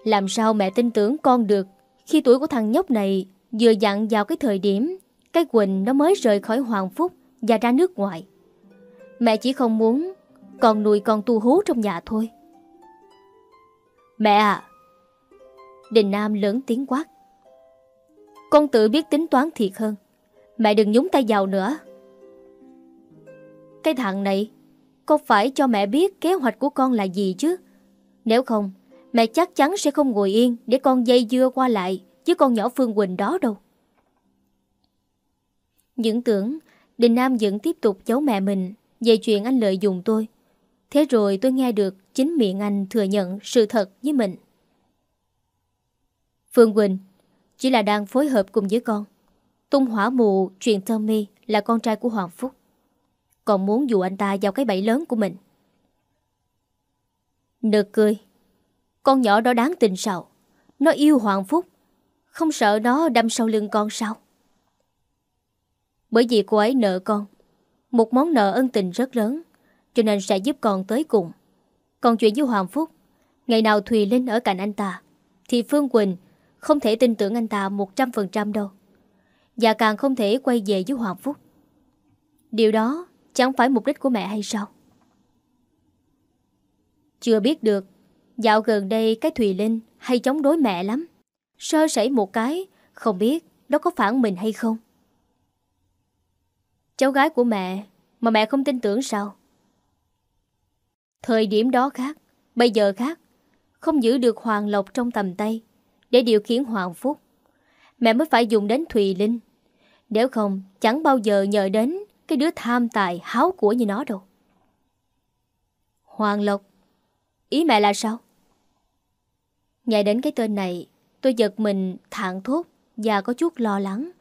Làm sao mẹ tin tưởng con được khi tuổi của thằng nhóc này vừa dặn vào cái thời điểm cái Quỳnh nó mới rời khỏi Hoàng Phúc và ra nước ngoài. Mẹ chỉ không muốn con nuôi con tu hú trong nhà thôi. Mẹ à! Đình Nam lớn tiếng quát. Con tự biết tính toán thiệt hơn. Mẹ đừng nhúng tay vào nữa. Cái thằng này, con phải cho mẹ biết kế hoạch của con là gì chứ. Nếu không, mẹ chắc chắn sẽ không ngồi yên để con dây dưa qua lại với con nhỏ Phương Quỳnh đó đâu. Những tưởng, Đình Nam vẫn tiếp tục giấu mẹ mình về chuyện anh lợi dụng tôi. Thế rồi tôi nghe được chính miệng anh thừa nhận sự thật với mình. Phương Quỳnh, chỉ là đang phối hợp cùng với con. Tung hỏa mù truyền Tommy là con trai của Hoàng Phúc. Còn muốn dụ anh ta vào cái bẫy lớn của mình. Nực cười. Con nhỏ đó đáng tình sao? Nó yêu Hoàng Phúc. Không sợ nó đâm sau lưng con sao? Bởi vì cô ấy nợ con. Một món nợ ân tình rất lớn, Cho nên sẽ giúp con tới cùng. Còn chuyện với Hoàng Phúc, Ngày nào Thùy Linh ở cạnh anh ta, Thì Phương Quỳnh không thể tin tưởng anh ta 100% đâu. Và càng không thể quay về với Hoàng Phúc. Điều đó chẳng phải mục đích của mẹ hay sao? Chưa biết được, Dạo gần đây cái Thùy Linh hay chống đối mẹ lắm. Sơ sẩy một cái, Không biết nó có phản mình hay không. Cháu gái của mẹ, Mà mẹ không tin tưởng sao? Thời điểm đó khác, Bây giờ khác. Không giữ được Hoàng Lộc trong tầm tay Để điều khiển Hoàng Phúc. Mẹ mới phải dùng đến Thùy Linh. Nếu không, chẳng bao giờ nhờ đến Cái đứa tham tài háo của như nó đâu. Hoàng Lộc, Ý mẹ là sao? Nghe đến cái tên này, Tôi giật mình thạng thốt Và có chút lo lắng.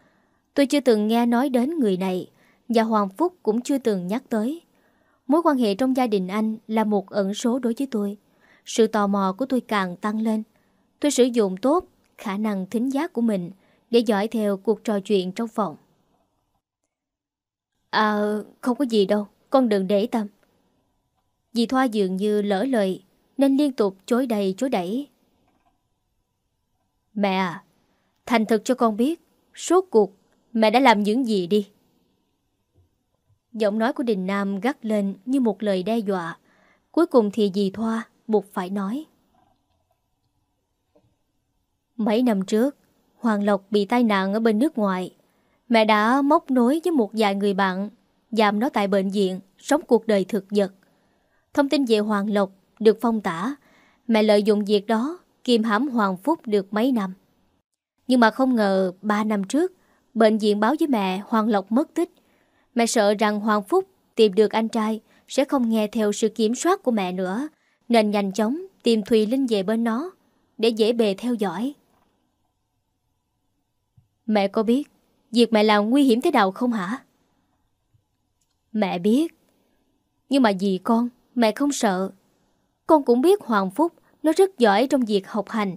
Tôi chưa từng nghe nói đến người này và Hoàng Phúc cũng chưa từng nhắc tới. Mối quan hệ trong gia đình anh là một ẩn số đối với tôi. Sự tò mò của tôi càng tăng lên. Tôi sử dụng tốt khả năng thính giác của mình để dõi theo cuộc trò chuyện trong phòng. À, không có gì đâu, con đừng để tâm. Dì Thoa dường như lỡ lời nên liên tục chối đầy chối đẩy. Mẹ à, thành thực cho con biết, suốt cuộc mẹ đã làm những gì đi. Giọng nói của Đình Nam gắt lên như một lời đe dọa. Cuối cùng thì dì Thoa buộc phải nói. Mấy năm trước, Hoàng Lộc bị tai nạn ở bên nước ngoài. Mẹ đã móc nối với một vài người bạn, giam nó tại bệnh viện, sống cuộc đời thực vật. Thông tin về Hoàng Lộc được phong tả, mẹ lợi dụng việc đó kiềm hãm Hoàng Phúc được mấy năm. Nhưng mà không ngờ 3 năm trước, bệnh viện báo với mẹ Hoàng Lộc mất tích. Mẹ sợ rằng Hoàng Phúc tìm được anh trai sẽ không nghe theo sự kiểm soát của mẹ nữa, nên nhanh chóng tìm Thùy Linh về bên nó để dễ bề theo dõi. Mẹ có biết việc mẹ làm nguy hiểm thế nào không hả? Mẹ biết. Nhưng mà vì con, mẹ không sợ. Con cũng biết Hoàng Phúc nó rất giỏi trong việc học hành.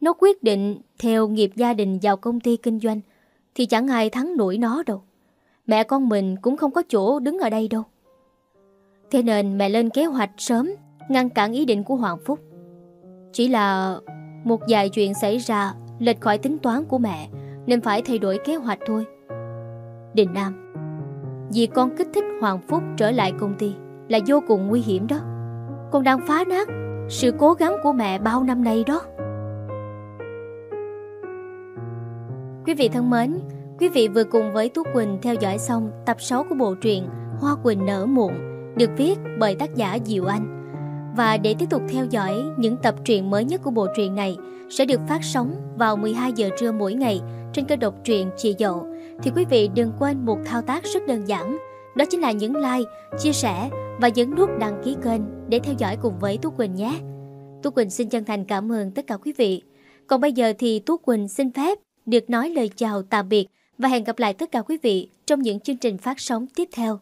Nó quyết định theo nghiệp gia đình vào công ty kinh doanh thì chẳng ai thắng nổi nó đâu. Mẹ con mình cũng không có chỗ đứng ở đây đâu. Thế nên mẹ lên kế hoạch sớm ngăn cản ý định của Hoàng Phúc. Chỉ là một vài chuyện xảy ra lệch khỏi tính toán của mẹ nên phải thay đổi kế hoạch thôi. Đình Nam Vì con kích thích Hoàng Phúc trở lại công ty là vô cùng nguy hiểm đó. Con đang phá nát sự cố gắng của mẹ bao năm nay đó. Quý vị thân mến, quý vị vừa cùng với Tú Quỳnh theo dõi xong tập 6 của bộ truyện Hoa Quỳnh nở muộn được viết bởi tác giả Diệu Anh. Và để tiếp tục theo dõi những tập truyện mới nhất của bộ truyện này sẽ được phát sóng vào 12 giờ trưa mỗi ngày trên kênh độc truyện Chị Dậu thì quý vị đừng quên một thao tác rất đơn giản đó chính là nhấn like, chia sẻ và nhấn nút đăng ký kênh để theo dõi cùng với Tú Quỳnh nhé. Tú Quỳnh xin chân thành cảm ơn tất cả quý vị. Còn bây giờ thì Tú Quỳnh xin phép được nói lời chào tạm biệt và hẹn gặp lại tất cả quý vị trong những chương trình phát sóng tiếp theo.